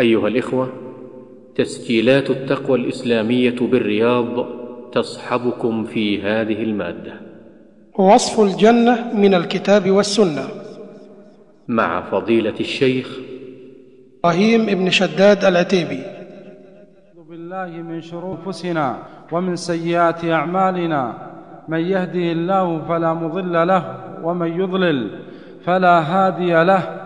أيها الإخوة تسجيلات التقوى الإسلامية بالرياض تصحبكم في هذه المادة. وصف الجنة من الكتاب والسنة. مع فضيلة الشيخ إبراهيم بن شداد العتيبي. أعوذ بالله من شرور أنفسنا ومن سيئات أعمالنا. من يهده الله فلا مضل له ومن يضلل فلا هادي له.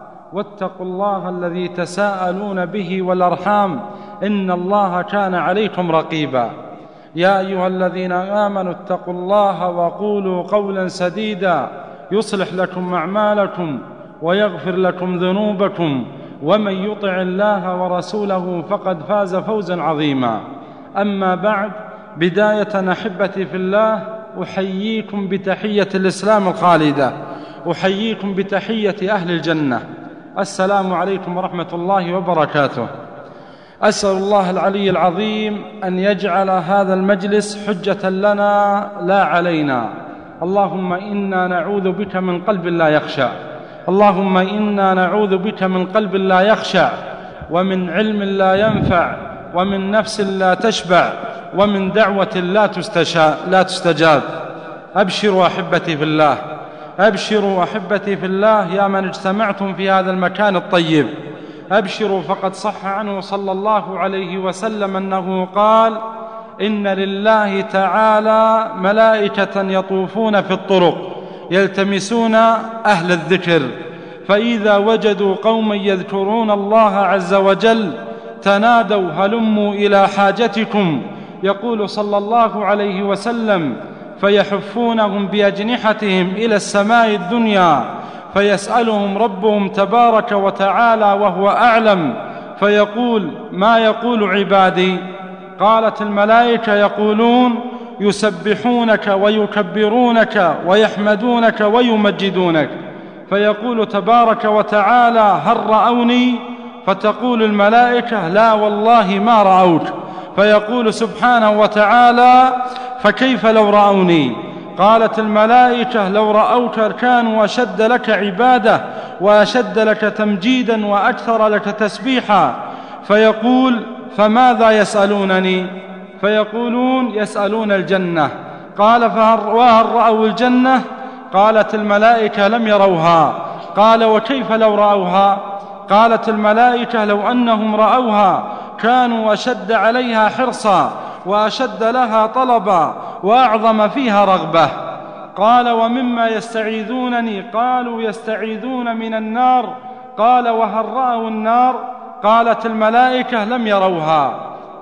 واتقوا الله الذي تساءلون به والأرحام إن الله كان عليكم رقيبا. يا أيها الذين آمنوا اتقوا الله وقولوا قولا سديدا يصلح لكم أعمالكم ويغفر لكم ذنوبكم ومن يطع الله ورسوله فقد فاز فوزا عظيما. أما بعد بداية أحبتي في الله أحييكم بتحية الإسلام الخالدة أحييكم بتحية أهل الجنة. السلام عليكم ورحمة الله وبركاته. أسأل الله العلي العظيم أن يجعل هذا المجلس حجة لنا لا علينا. اللهم إنا نعوذ بك من قلب لا يخشع اللهم إنا نعوذ بك من قلب لا يخشع ومن علم لا ينفع. ومن نفس لا تشبع. ومن دعوة لا تستشاء لا تستجاب. أبشروا أحبتي في الله. أبشروا أحبتي في الله يا من اجتمعتم في هذا المكان الطيب. أبشروا فقد صح عنه صلى الله عليه وسلم أنه قال إن لله تعالى ملائكة يطوفون في الطرق يلتمسون أهل الذكر. فإذا وجدوا قوما يذكرون الله عز وجل تنادوا هلموا إلى حاجتكم. يقول صلى الله عليه وسلم فيحفونهم بأجنحتهم إلى السماء الدنيا فيسألهم ربهم تبارك وتعالى وهو أعلم فيقول ما يقول عبادي؟ قالت الملائكة يقولون يسبحونك ويكبرونك ويحمدونك ويمجدونك. فيقول تبارك وتعالى هل رأوني؟ فتقول الملائكة لا والله ما رأوك. فيقول سبحانه وتعالى فكيف لو رأوني؟ قالت الملائكة لو رأوك كانوا اشد لك عبادة وأشد لك تمجيدا وأكثر لك تسبيحا. فيقول فماذا يسألونني؟ فيقولون يسألون الجنة. قال وهل رأوا الجنة؟ قالت الملائكة لم يروها. قال وكيف لو رأوها؟ قالت الملائكة لو أنهم رأوها كانوا أشد عليها حرصا. وأشد لها طلبا وأعظم فيها رغبة. قال ومما يستعيذونني قالوا يستعيذون من النار. قال وهل رأوا النار؟ قالت الملائكة لم يروها.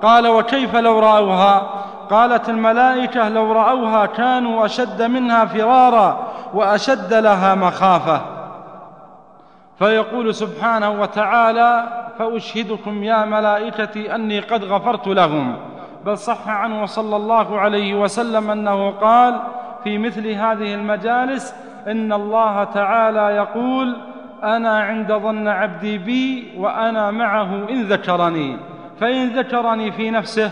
قال وكيف لو رأوها؟ قالت الملائكة لو رأوها كانوا أشد منها فرارا وأشد لها مخافة. فيقول سبحانه وتعالى فأشهدكم يا ملائكتي أني قد غفرت لهم بل صح عنه صلى الله عليه وسلم أنه قال في مثل هذه المجالس إن الله تعالى يقول أنا عند ظن عبدي بي وأنا معه إن ذكرني. فإن ذكرني في نفسه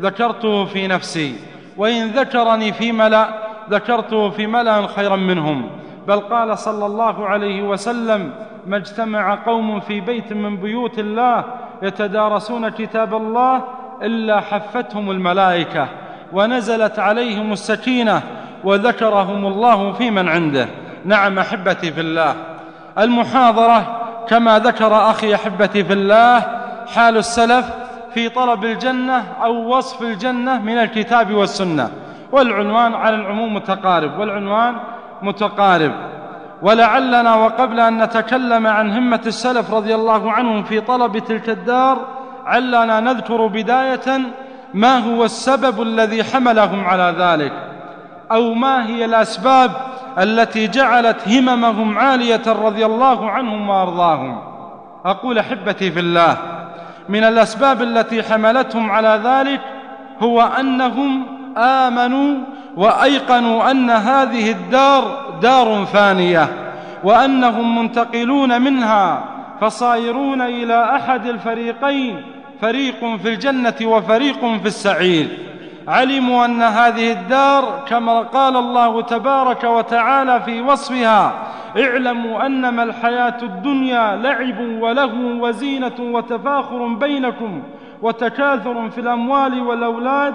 ذكرته في نفسي. وإن ذكرني في ملأ ذكرته في ملأ خيرا منهم. بل قال صلى الله عليه وسلم ما اجتمع قوم في بيت من بيوت الله يتدارسون كتاب الله إلا حفتهم الملائكة ونزلت عليهم السكينة وذكرهم الله في من عنده. نعم أحبتي في الله. المحاضرة كما ذكر أخي أحبتي في الله حال السلف في طلب الجنة أو وصف الجنة من الكتاب والسنة. والعنوان على العموم متقارب والعنوان متقارب. ولعلنا وقبل أن نتكلم عن همة السلف رضي الله عنهم في طلب تلك الدار علنا نذكر بداية ما هو السبب الذي حملهم على ذلك أو ما هي الأسباب التي جعلت هممهم عالية رضي الله عنهم وأرضاهم. أقول أحبتي في الله من الأسباب التي حملتهم على ذلك هو أنهم آمنوا وأيقنوا أن هذه الدار دار فانية وأنهم منتقلون منها فصائرون إلى أحد الفريقين فريق في الجنة وفريق في السعير. علموا أن هذه الدار كما قال الله تبارك وتعالى في وصفها اعلموا أنما الحياة الدنيا لعب وله وزينة وتفاخر بينكم وتكاثر في الأموال والأولاد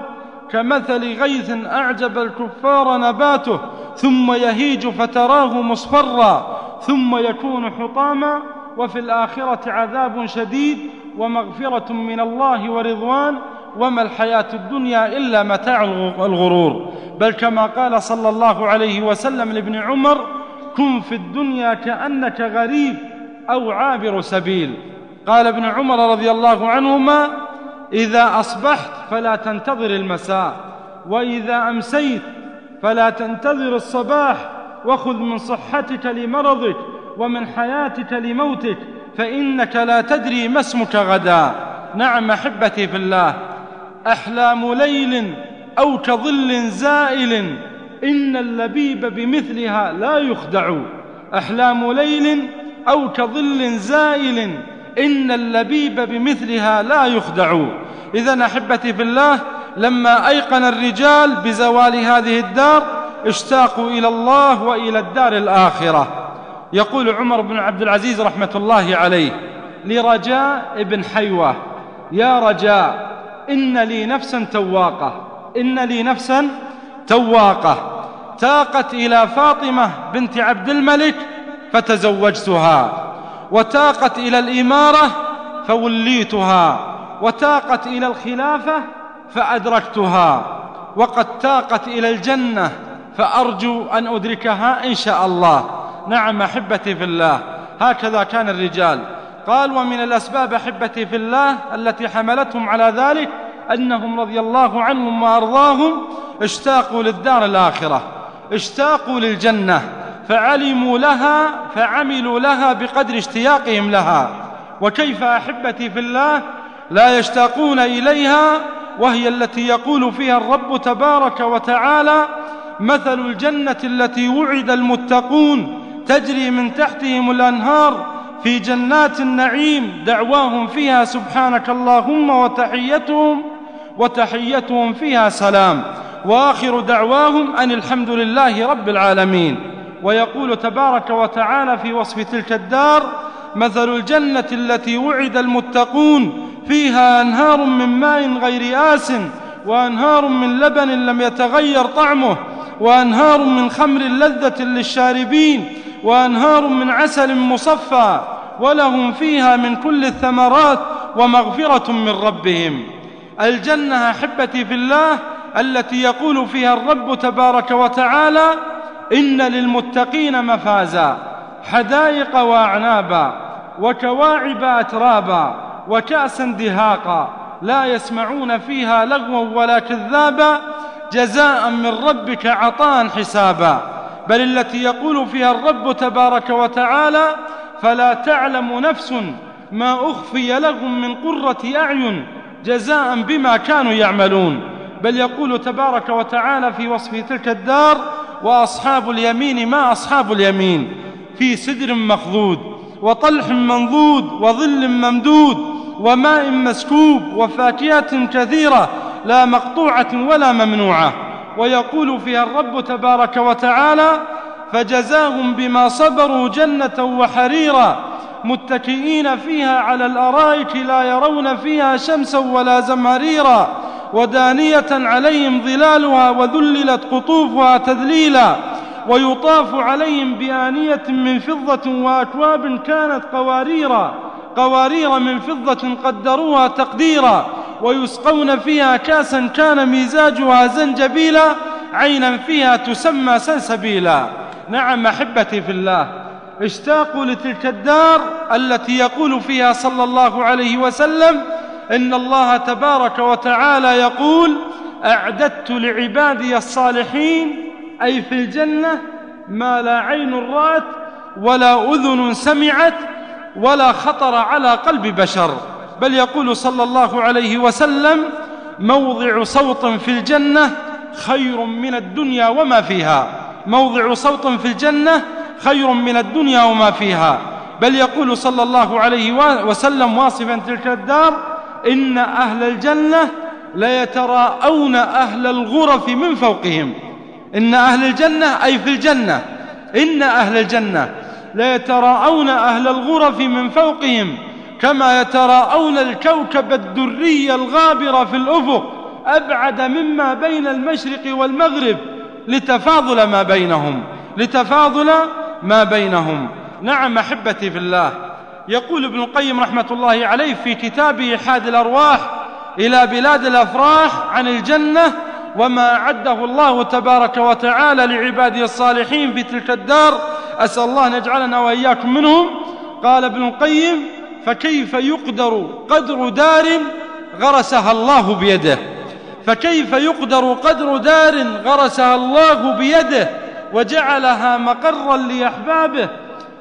كمثل غيث أعجب الكفار نباته ثم يهيج فتراه مصفرا ثم يكون حطاما وفي الآخرة عذاب شديد ومغفرة من الله ورضوان وما الحياة الدنيا إلا متاع الغرور. بل كما قال صلى الله عليه وسلم لابن عمر كن في الدنيا كأنك غريب أو عابر سبيل. قال ابن عمر رضي الله عنهما إذا أصبحت فلا تنتظر المساء وإذا أمسيت فلا تنتظر الصباح وخذ من صحتك لمرضك ومن حياتك لموتك فإنك لا تدري ما اسمك غدا. نعم أحبتي في الله. أحلام ليل أو كظل زائل. إن اللبيب بمثلها لا يخدع. أحلام ليل أو كظل زائل. إن اللبيب بمثلها لا يخدع. إذا أحبتي في الله لما أيقن الرجال بزوال هذه الدار اشتاقوا إلى الله وإلى الدار الآخرة. يقول عمر بن عبد العزيز رحمة الله عليه لرجاء بن حيوة يا رجاء إن لي نفسا تواقة إن لي نفسا تواقة تاقت إلى فاطمة بنت عبد الملك فتزوجتها وتاقت إلى الإمارة فوليتها وتاقت إلى الخلافة فأدركتها وقد تاقت إلى الجنة فأرجو أن أدركها إن شاء الله. نعم أحبتي في الله. هكذا كان الرجال. قال ومن الأسباب أحبتي في الله التي حملتهم على ذلك أنهم رضي الله عنهم وأرضاهم اشتاقوا للدار الآخرة اشتاقوا للجنة فعلموا لها فعملوا لها بقدر اشتياقهم لها. وكيف أحبتي في الله؟ لا يشتاقون إليها وهي التي يقول فيها الرب تبارك وتعالى مثل الجنة التي وعد المتقون تجري من تحتهم الأنهار في جنات النعيم دعواهم فيها سبحانك اللهم وتحيتهم وتحيتهم فيها سلام. وآخر دعواهم أن الحمد لله رب العالمين. ويقول تبارك وتعالى في وصف تلك الدار مثل الجنة التي وعد المتقون فيها أنهار من ماء غير آس وأنهار من لبن لم يتغير طعمه وأنهار من خمر لذة للشاربين وأنهار من عسل مصفى ولهم فيها من كل الثمرات ومغفرة من ربهم. الجنة أحبتي في الله التي يقول فيها الرب تبارك وتعالى إن للمتقين مفازا حدائق وأعنابا وكواعب أترابا وكأسا دهاقا لا يسمعون فيها لغوا ولا كذابا جزاء من ربك عطاء حسابا. بل التي يقول فيها الرب تبارك وتعالى فلا تعلم نفس ما أخفي لهم من قرة أعين جزاء بما كانوا يعملون. بل يقول تبارك وتعالى في وصف تلك الدار وأصحاب اليمين ما أصحاب اليمين في سدر مخضود وطلح منضود وظل ممدود وماء مسكوب وفاكهة كثيرة لا مقطوعة ولا ممنوعة. ويقول فيها الرب تبارك وتعالى فجزاهم بما صبروا جنة وحريرا متكئين فيها على الأرائك لا يرون فيها شمسا ولا زمهريرا ودانية عليهم ظلالها وذللت قطوفها تذليلا ويطاف عليهم بآنية من فضة وأكواب كانت قواريرا. قوارير من فضة قدروها تقديرا ويسقون فيها كاسا كان مزاجها زنجبيلا عينا فيها تسمى سلسبيلا. نعم أحبتي في الله اشتاقوا لتلك الدار التي يقول فيها صلى الله عليه وسلم إن الله تبارك وتعالى يقول أعددت لعبادي الصالحين أي في الجنة ما لا عين رأت ولا أذن سمعت ولا خطر على قلب بشر. بل يقول صلى الله عليه وسلم موضع صوت في الجنة خير من الدنيا وما فيها. موضع صوت في الجنة خير من الدنيا وما فيها. بل يقول صلى الله عليه وسلم واصفا تلك الدار إن أهل الجنة ليتراءون أهل الغرف من فوقهم. إن أهل الجنة أي في الجنة. إن أهل الجنة ليتراءون أهل الغرف من فوقهم كما يتراءون الكوكب الدري الغابر في الأفق. أبعد مما بين المشرق والمغرب لتفاضل ما بينهم لتفاضل ما بينهم. نعم أحبتي في الله يقول ابن القيم رحمة الله عليه في كتابه حاد الأرواح إلى بلاد الأفراح عن الجنة وما أعده الله تبارك وتعالى لعباده الصالحين في تلك الدار. أسأل الله أن يجعلنا وإياكم منهم. قال ابن القيم فكيف يقدر قدر دار غرسها الله بيده؟ فكيف يقدر قدر دار غرسها الله بيده؟ وجعلها مقرا لأحبابه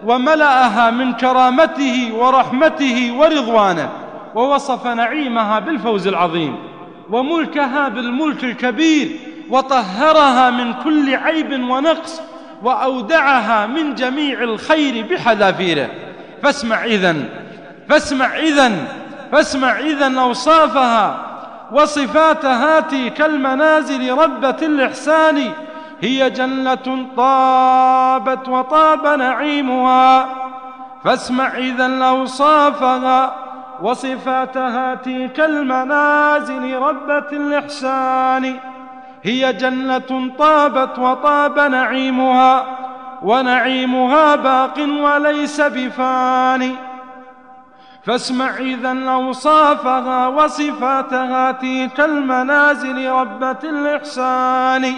وملأها من كرامته ورحمته ورضوانه ووصف نعيمها بالفوز العظيم. وملكها بالملك الكبير وطهرها من كل عيب ونقص وأودعها من جميع الخير بحذافيره. فاسمع إذن فاسمع إذن فاسمع إذن أوصافها وصفات هاتي كالمنازل ربة الإحسان. هي جنة طابت وطاب نعيمها. فاسمع إذا أوصافها وصفاتها تلك المنازل ربة الإحسان. هي جنة طابت وطاب نعيمها ونعيمها باق وليس بفاني. فاسمع إذا أوصافها وصفاتها تلك المنازل ربة الإحسان.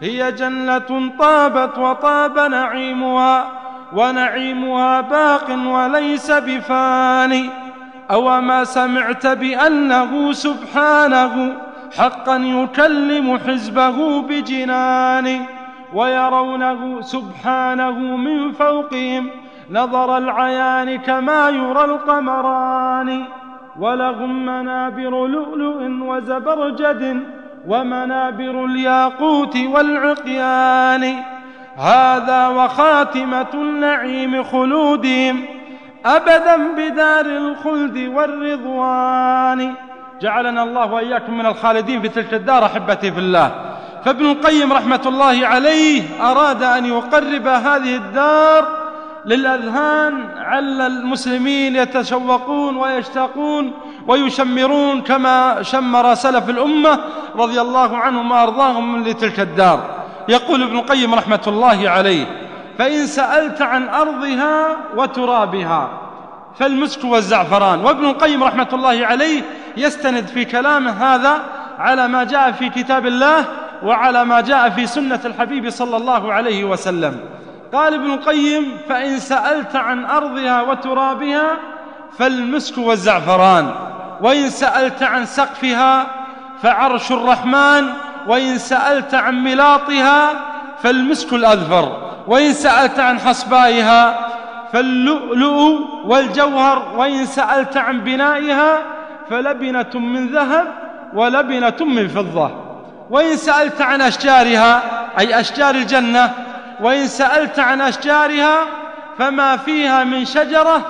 هي جنة طابت وطاب نعيمها ونعيمها باق وليس بفاني. أو ما سمعت بأنه سبحانه حقا يكلم حزبه بجنان ويرونه سبحانه من فوقهم نظر العيان كما يرى القمران ولهم منابر لؤلؤ وزبرجد ومنابر الياقوت والعقيان. هذا وخاتمة النعيم خلودهم أبدا بدار الخلد والرضوان. جعلنا الله وإياكم من الخالدين في تلك الدار أحبتي في الله. فابن القيم رحمة الله عليه أراد أن يقرب هذه الدار للأذهان عل المسلمين يتشوقون ويشتاقون ويشمرون كما شمر سلف الأمة رضي الله عنهم وأرضاهم لتلك الدار. يقول ابن القيم رحمة الله عليه فإن سألت عن أرضها وترابها فالمسك والزعفران. وابن القيم رحمة الله عليه يستند في كلامه هذا على ما جاء في كتاب الله وعلى ما جاء في سنة الحبيب صلى الله عليه وسلم. قال ابن القيم فإن سألت عن أرضها وترابها فالمسك والزعفران. وإن سألت عن سقفها فعرش الرحمن. وإن سألت عن ملاطها فالمسك الأذفر وإن سألت عن حصبائها فاللؤلؤ والجوهر وإن سألت عن بنائها فلبنة من ذهب ولبنة من فضة. وإن سألت عن أشجارها أي أشجار الجنة وإن سألت عن أشجارها فما فيها من شجرة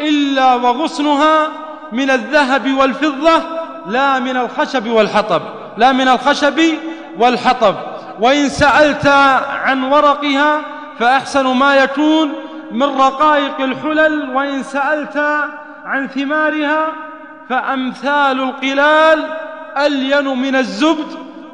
إلا وغصنها من الذهب والفضة لا من الخشب والحطب لا من الخشب والحطب. وإن سألت عن ورقها فأحسن ما يكون من رقائق الحلل وإن سألت عن ثمارها فأمثال القلال ألين من الزبد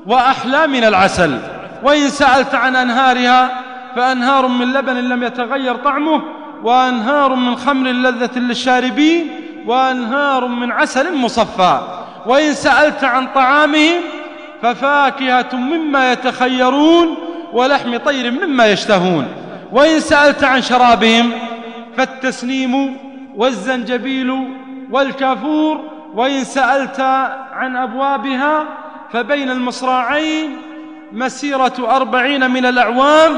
وأحلى من العسل. وإن سألت عن أنهارها فأنهار من لبن لم يتغير طعمه وأنهار من خمر لذة للشاربين وأنهار من عسل مصفى. وإن سألت عن طعامهم ففاكهة مما يتخيرون ولحم طير مما يشتهون. وإن سألت عن شرابهم فالتسنيم والزنجبيل والكافور وإن سألت عن أبوابها فبين المصراعين مسيرة أربعين من الأعوام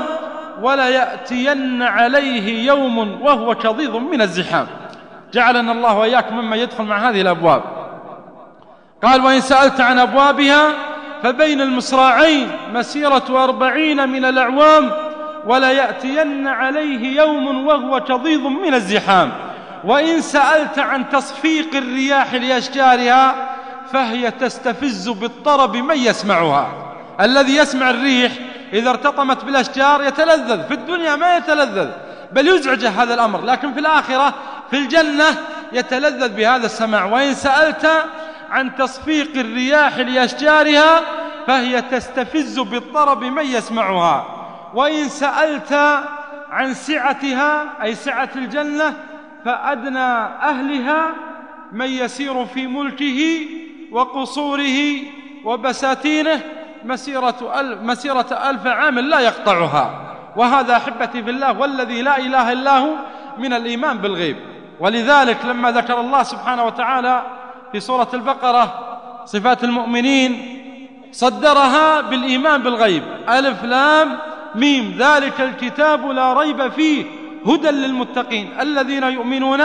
ولا يأتين عليه يوم وهو كضيض من الزحام. جعلنا الله وإياكم مما يدخل مع هذه الأبواب. قال وإن سألت عن أبوابها فبين المصراعين مسيرة أربعين من الأعوام ولا يأتين عليه يوم وهو كضيض من الزحام. وإن سألت عن تصفيق الرياح لأشجارها فهي تستفز بالطرب من يسمعها. الذي يسمع الريح إذا ارتطمت بالأشجار يتلذذ في الدنيا ما يتلذذ بل يزعجه هذا الأمر. لكن في الآخرة في الجنة يتلذذ بهذا السماع. وإن سألت عن تصفيق الرياح لأشجارها فهي تستفز بالطرب من يسمعها. وإن سألت عن سعتها أي سعة الجنة فأدنى أهلها من يسير في ملكه وقصوره وبساتينه مسيرة ألف, مسيرة ألف عام لا يقطعها. وهذا أحبتي في الله والذي لا إله إلا هو من الإيمان بالغيب. ولذلك لما ذكر الله سبحانه وتعالى في سورة البقرة صفات المؤمنين صدرها بالإيمان بالغيب. ألف لام ميم. ذلك الكتاب لا ريب فيه هدى للمتقين الذين يؤمنون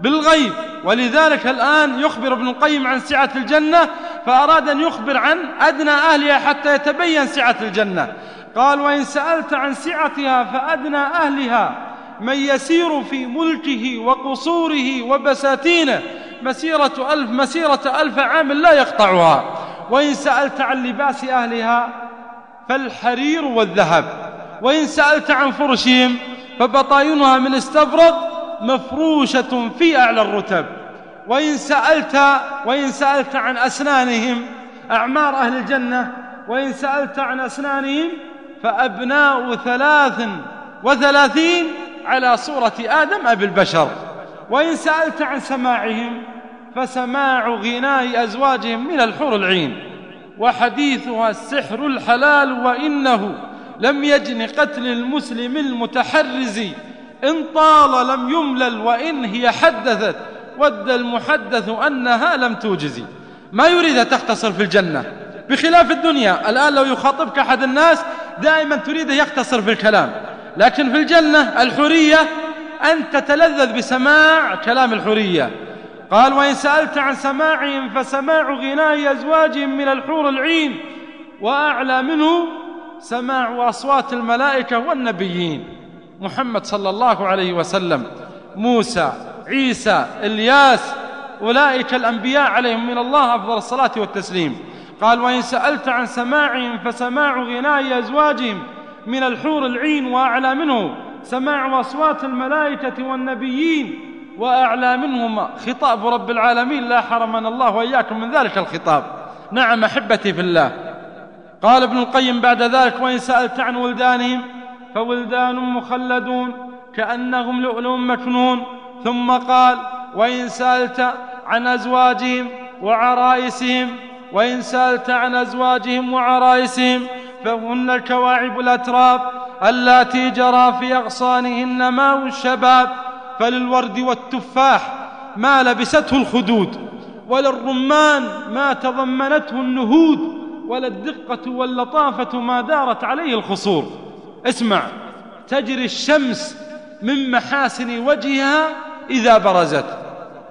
بالغيب. ولذلك الآن يخبر ابن القيم عن سعة الجنة فأراد أن يخبر عن أدنى أهلها حتى يتبين سعة الجنة. قال وإن سألت عن سعتها فأدنى أهلها من يسير في ملكه وقصوره وبساتينه مسيرة ألف مسيرة ألف عام لا يقطعها. وإن سألت عن لباس أهلها فالحرير والذهب. وإن سألت عن فرشهم فبطاينها من استبرق مفروشة في أعلى الرتب. وإن سألت وإن سألت عن أسنانهم أعمار أهل الجنة. وإن سألت عن أسنانهم فأبناء ثلاث وثلاثين على صورة آدم أبي البشر. وإن سألت عن سماعهم فسماع غناء أزواجهم من الحور العين وحديثها السحر الحلال وإنه لم يجن قتل المسلم المتحرز إن طال لم يملل وإن هي حدثت ود المحدث أنها لم توجز. ما يريد تختصر في الجنة؟ بخلاف الدنيا الآن لو يخاطبك أحد الناس دائما تريده يختصر في الكلام. لكن في الجنة الحرية أن تتلذذ بسماع كلام الحرية قال وإن سألت عن سماعهم فسماع غناء أزواجهم من الحور العين وأعلى منه سماع أصوات الملائكة والنبيين. محمد صلى الله عليه وسلم موسى عيسى إلياس أولئك الأنبياء عليهم من الله أفضل الصلاة والتسليم. قال وإن سألت عن سماعهم فسماع غناء أزواجهم من الحور العين وأعلى منه سماع أصوات الملائكة والنبيين وأعلى منهما. خطاب رب العالمين لا حرمنا الله وإياكم من ذلك الخطاب. نعم أحبتي في الله. قال ابن القيم بعد ذلك وإن سألت عن ولدانهم فولدان مخلدون كأنهم لؤلؤ مكنون. ثم قال وإن سألت عن أزواجهم وعرائسهم وإن سألت عن أزواجهم وعرائسهم فهن الكواعب الأتراب اللاتي جرى في أغصانهن ماء الشباب فللورد والتفاح ما لبسته الخدود وللرمان ما تضمنته النهود ولا الدقة واللطافة ما دارت عليه الخصور. اسمع تجري الشمس من محاسن وجهها إذا برزت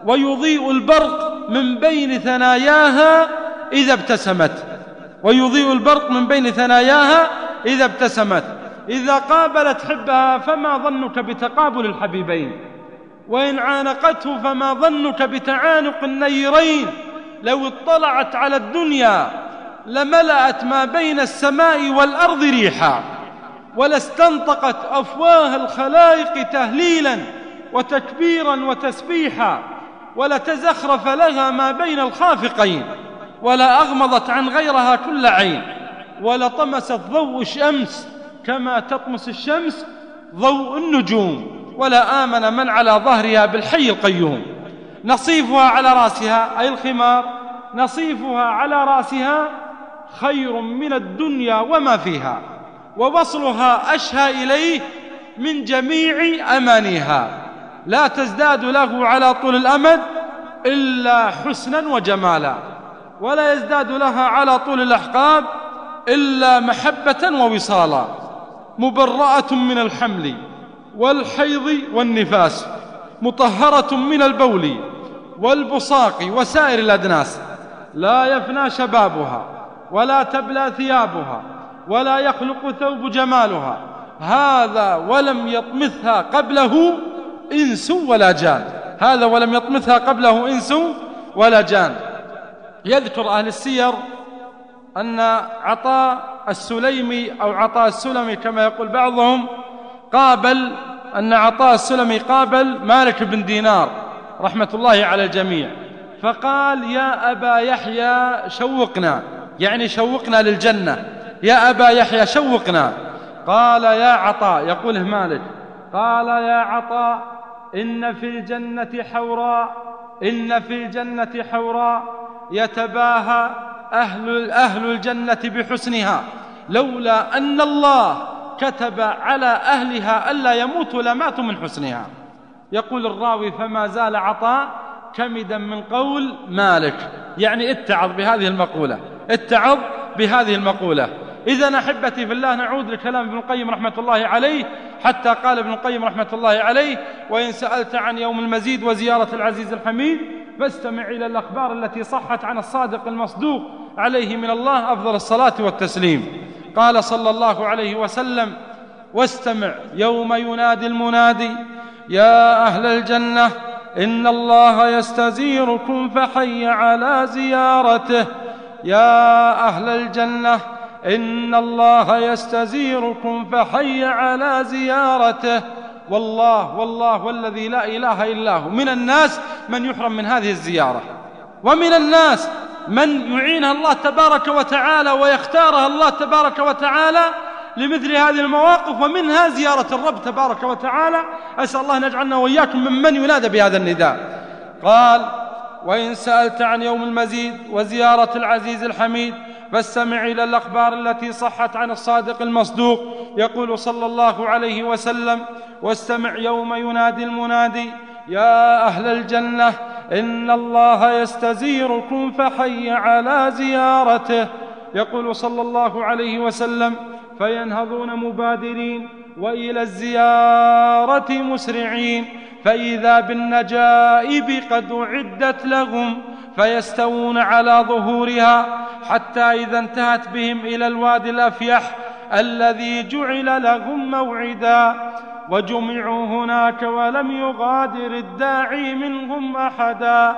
ويضيء البرق من بين ثناياها إذا ابتسمت. ويضيء البرق من بين ثناياها إذا ابتسمت. إذا قابلت حبها فما ظنك بتقابل الحبيبين؟ وإن عانقته فما ظنك بتعانق النيرين. لو اطلعت على الدنيا لملأت ما بين السماء والأرض ريحا ولاستنطقت أفواه الخلائق تهليلا وتكبيرا وتسبيحا ولتزخرف لها ما بين الخافقين ولا أغمضت عن غيرها كل عين ولطمست ضوء الشمس كما تطمس الشمس ضوء النجوم. ولا آمن من على ظهرها بالحي القيوم. نصيفها على رأسها أي الخمار نصيفها على رأسها خير من الدنيا وما فيها ووصلها أشهى إليه من جميع أمانيها. لا تزداد له على طول الأمد إلا حسنا وجمالا ولا يزداد لها على طول الأحقاب إلا محبة ووصالا. مبرأة من الحمل. والحيض والنفاس مطهرة من البول والبصاق وسائر الأدناس. لا يفنى شبابها ولا تبلى ثيابها ولا يخلق ثوب جمالها. هذا ولم يطمثها قبله إنس ولا جان. هذا ولم يطمثها قبله إنس ولا جان. يذكر أهل السير أن عطاء السليمي أو عطاء السلمي كما يقول بعضهم قابل أن عطاء السلمي قابل مالك بن دينار رحمة الله على الجميع. فقال يا أبا يحيى شوقنا. يعني شوقنا للجنة. يا أبا يحيى شوقنا. قال يا عطاء. يقوله مالك قال يا عطاء إن في الجنة حوراء إن في الجنة حوراء يتباهى أهل, أهل الجنة بحسنها لولا أن الله كتب على أهلها ألا يموتوا لماتوا من حسنها. يقول الراوي فما زال عطاء كمدا من قول مالك. يعني اتعظ بهذه المقولة اتعظ بهذه المقولة. إذا أحبتي في الله نعود لكلام ابن القيم رحمة الله عليه حتى قال ابن القيم رحمة الله عليه وإن سألت عن يوم المزيد وزيارة العزيز الحميد فاستمع إلى الأخبار التي صحت عن الصادق المصدوق عليه من الله أفضل الصلاة والتسليم. قال صلى الله عليه وسلم واستمع يوم ينادي المنادي يا أهل الجنة إن الله يستزيركم فحي على زيارته. يا أهل الجنة إن الله يستزيركم فحي على زيارته. والله والله والذي لا إله إلا هو. من الناس من يحرم من هذه الزيارة. ومن الناس من يعينها الله تبارك وتعالى ويختارها الله تبارك وتعالى لمثل هذه المواقف ومنها زيارة الرب تبارك وتعالى. أسأل الله أن يجعلنا وإياكم ممن ينادى بهذا النداء. قال وإن سألت عن يوم المزيد وزيارة العزيز الحميد فاستمع إلى الأخبار التي صحت عن الصادق المصدوق. يقول صلى الله عليه وسلم واستمع يوم ينادي المنادي يا أهل الجنة إن الله يستزيركم فحي على زيارته. يقول صلى الله عليه وسلم فينهضون مبادرين وإلى الزيارة مسرعين فإذا بالنجائب قد أعدت لهم فيستوون على ظهورها حتى إذا انتهت بهم إلى الوادي الأفيح الذي جعل لهم موعدا وجمعوا هناك ولم يغادر الداعي منهم أحدا.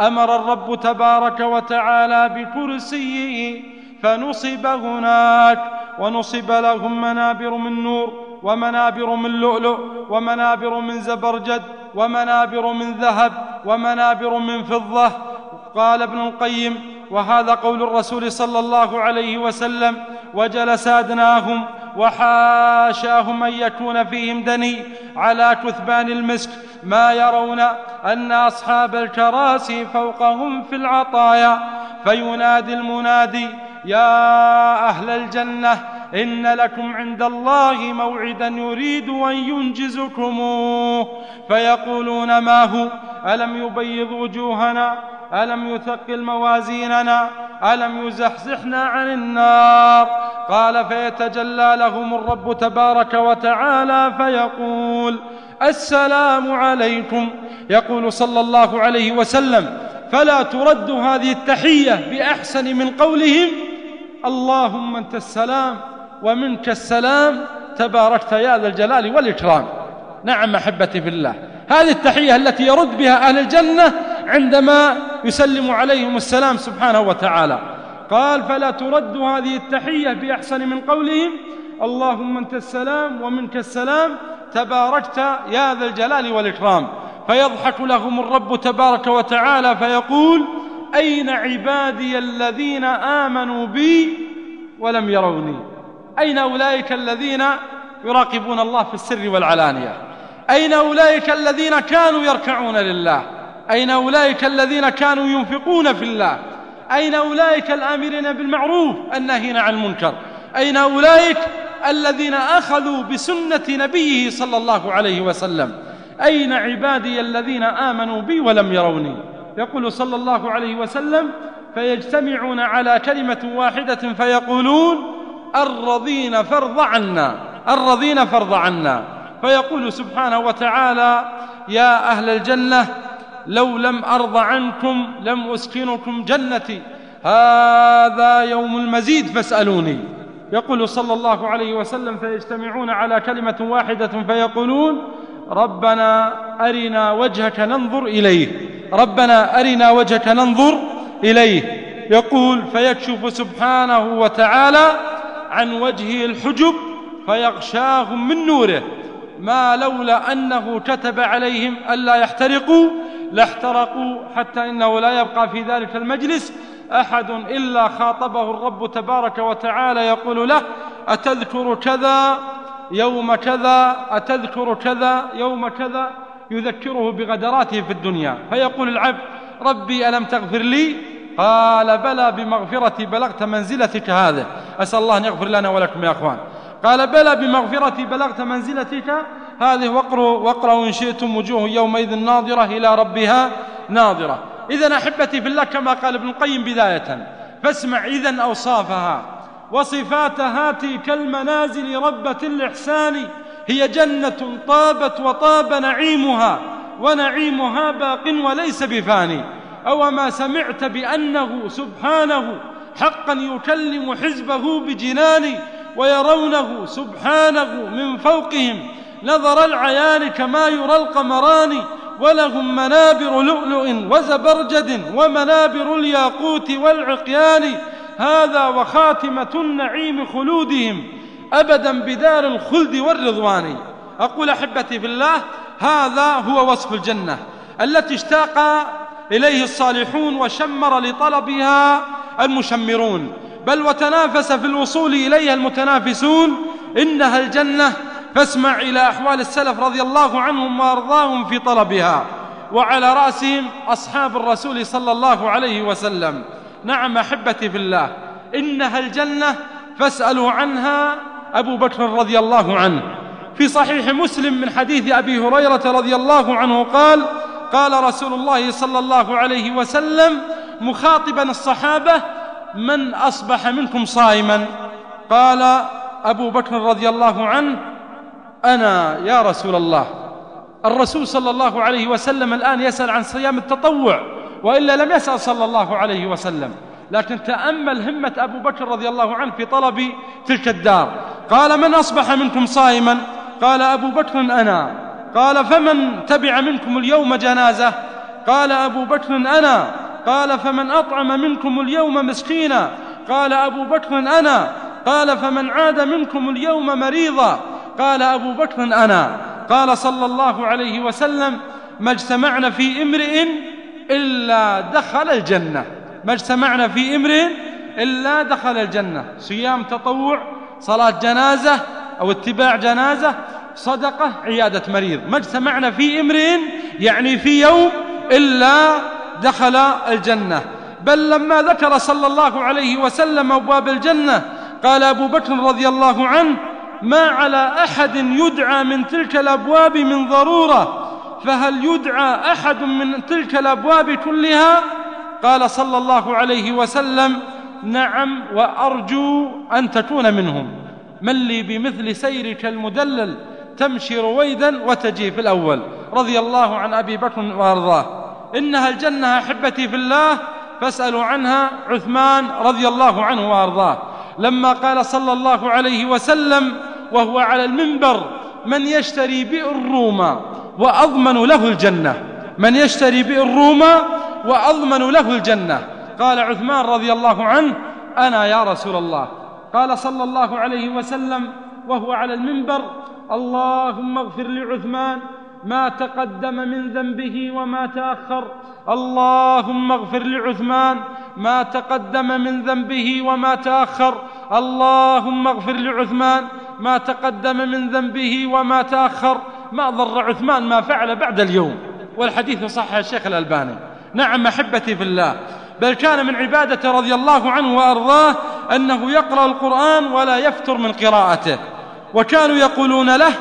أمر الرب تبارك وتعالى بكرسيه فنصب هناك ونصب لهم منابر من نور ومنابر من لؤلؤ ومنابر من زبرجد ومنابر من ذهب ومنابر من فضة قال ابن القيم وهذا قول الرسول صلى الله عليه وسلم وجلس أدناهم وحاشاهم أن يكون فيهم دني على كثبان المسك ما يرون أن أصحاب الكراسي فوقهم في العطايا فينادي المنادي يا أهل الجنة إن لكم عند الله موعدا يريد أن ينجزكموه فيقولون ما هو؟ ألم يبيض وجوهنا؟ ألم يثقل موازيننا؟ ألم يزحزحنا عن النار؟ قال فيتجلى لهم الرب تبارك وتعالى فيقول السلام عليكم. يقول صلى الله عليه وسلم فلا ترد هذه التحية بأحسن من قولهم اللهم أنت السلام ومنك السلام تباركت يا ذا الجلال والإكرام. نعم أحبتي في الله. هذه التحية التي يرد بها أهل الجنة عندما يسلم عليهم السلام سبحانه وتعالى. قال فلا ترد هذه التحية بأحسن من قولهم. اللهم أنت السلام ومنك السلام تباركت يا ذا الجلال والإكرام. فيضحك لهم الرب تبارك وتعالى فيقول أين عبادي الذين آمنوا بي ولم يروني؟ أين أولئك الذين يراقبون الله في السر والعلانية؟ أين أولئك الذين كانوا يركعون لله؟ أين أولئك الذين كانوا ينفقون في الله؟ أين أولئك الآمرين بالمعروف الناهين عن المنكر؟ أين أولئك الذين أخذوا بسنة نبيه صلى الله عليه وسلم؟ أين عبادي الذين آمنوا بي ولم يروني؟ يقول صلى الله عليه وسلم فيجتمعون على كلمة واحدة فيقولون الرضين فرض عنا الرضين فرض عنا. فيقول سبحانه وتعالى يا أهل الجنة لو لم أرض عنكم لم أسكنكم جنتي. هذا يوم المزيد فاسألوني. يقول صلى الله عليه وسلم فيجتمعون على كلمة واحدة فيقولون ربنا أرنا وجهك ننظر إليه. ربنا أرنا وجهك ننظر إليه. يقول فيكشف سبحانه وتعالى عن وجهه الحجب فيغشاهم من نوره. ما لولا أنه كتب عليهم ألا يحترقوا لاحترقوا حتى إنه لا يبقى في ذلك المجلس أحد إلا خاطبه الرب تبارك وتعالى. يقول له أتذكر كذا؟ يوم كذا أتذكر كذا يوم كذا يذكره بغدراته في الدنيا. فيقول العبد ربي ألم تغفر لي؟ قال بلى بمغفرتي بلغت منزلتك هذه. أسأل الله أن يغفر لنا ولكم يا أخوان. قال بلى بمغفرتي بلغت منزلتك هذه. واقروا واقرأوا إن شئتم وجوه يومئذ ناظرة إلى ربها ناظرة. إذا أحبتي في الله كما قال ابن القيم بداية فاسمع إذا أوصافها. وصفاتها تلك المنازل ربة الإحسان هي جنة طابت وطاب نعيمها ونعيمها باق وليس بفاني. أو ما سمعت بأنه سبحانه حقا يكلم حزبه بجنان ويرونه سبحانه من فوقهم. نظر العيان كما يرى القمران ولهم منابر لؤلؤ وزبرجد ومنابر الياقوت والعقيان. هذا وخاتمة النعيم خلودهم أبدا بدار الخلد والرضوان. أقول أحبتي في الله هذا هو وصف الجنة التي اشتاق إليه الصالحون وشمر لطلبها المشمرون. بل وتنافس في الوصول إليها المتنافسون. إنها الجنة. فاسمع إلى أحوال السلف رضي الله عنهم وأرضاهم في طلبها. وعلى رأسهم أصحاب الرسول صلى الله عليه وسلم. نعم أحبتي في الله إنها الجنة فاسألوا عنها أبو بكر رضي الله عنه. في صحيح مسلم من حديث أبي هريرة رضي الله عنه قال قال رسول الله صلى الله عليه وسلم مخاطبا الصحابة من أصبح منكم صائما؟ قال أبو بكر رضي الله عنه أنا يا رسول الله. الرسول صلى الله عليه وسلم الآن يسأل عن صيام التطوع. وإلا لم يسأل صلى الله عليه وسلم. لكن تأمل همة أبو بكر رضي الله عنه في طلب تلك الدار. قال من أصبح منكم صائما؟ قال أبو بكر أنا. قال فمن تبع منكم اليوم جنازة؟ قال أبو بكر أنا. قال فمن أطعم منكم اليوم مسكينا؟ قال أبو بكر أنا. قال فمن عاد منكم اليوم مريضا؟ قال أبو بكر أنا. قال صلى الله عليه وسلم ما اجتمعنا في امرئ إلا دخل الجنة. ما اجتمعنا في امرئ إلا دخل الجنة. صيام تطوع صلاة جنازة أو اتباع جنازة صدقة عيادة مريض. ما اجتمعنا في امرئ يعني في يوم إلا دخل الجنة. بل لما ذكر صلى الله عليه وسلم أبواب الجنة قال أبو بكر رضي الله عنه ما على أحد يدعى من تلك الأبواب من ضرورة فهل يدعى أحد من تلك الأبواب كلها؟ قال صلى الله عليه وسلم نعم وأرجو أن تكون منهم. من لي بمثل سيرك المدلل تمشي رويدا وتجي في الأول. رضي الله عن أبي بكر وأرضاه. إنها الجنة أحبتي في الله فاسألوا عنها عثمان رضي الله عنه وأرضاه. لما قال صلى الله عليه وسلم وهو على المنبر من يشتري بئر روما وأضمن له الجنة. من يشتري بئر روما وأضمن له الجنة. قال عثمان رضي الله عنه أنا يا رسول الله. قال صلى الله عليه وسلم وهو على المنبر اللهم اغفر لعثمان ما تقدم من ذنبه وما تأخر. اللهم اغفر لعثمان ما تقدم من ذنبه وما تأخر. اللهم اغفر لعثمان ما تقدم من ذنبه وما تأخر. ما ضر عثمان ما فعل بعد اليوم. والحديث صح الشيخ الألباني. نعم أحبتي في الله. بل كان من عبادة رضي الله عنه وأرضاه أنه يقرأ القرآن ولا يفتر من قراءته. وكانوا يقولون له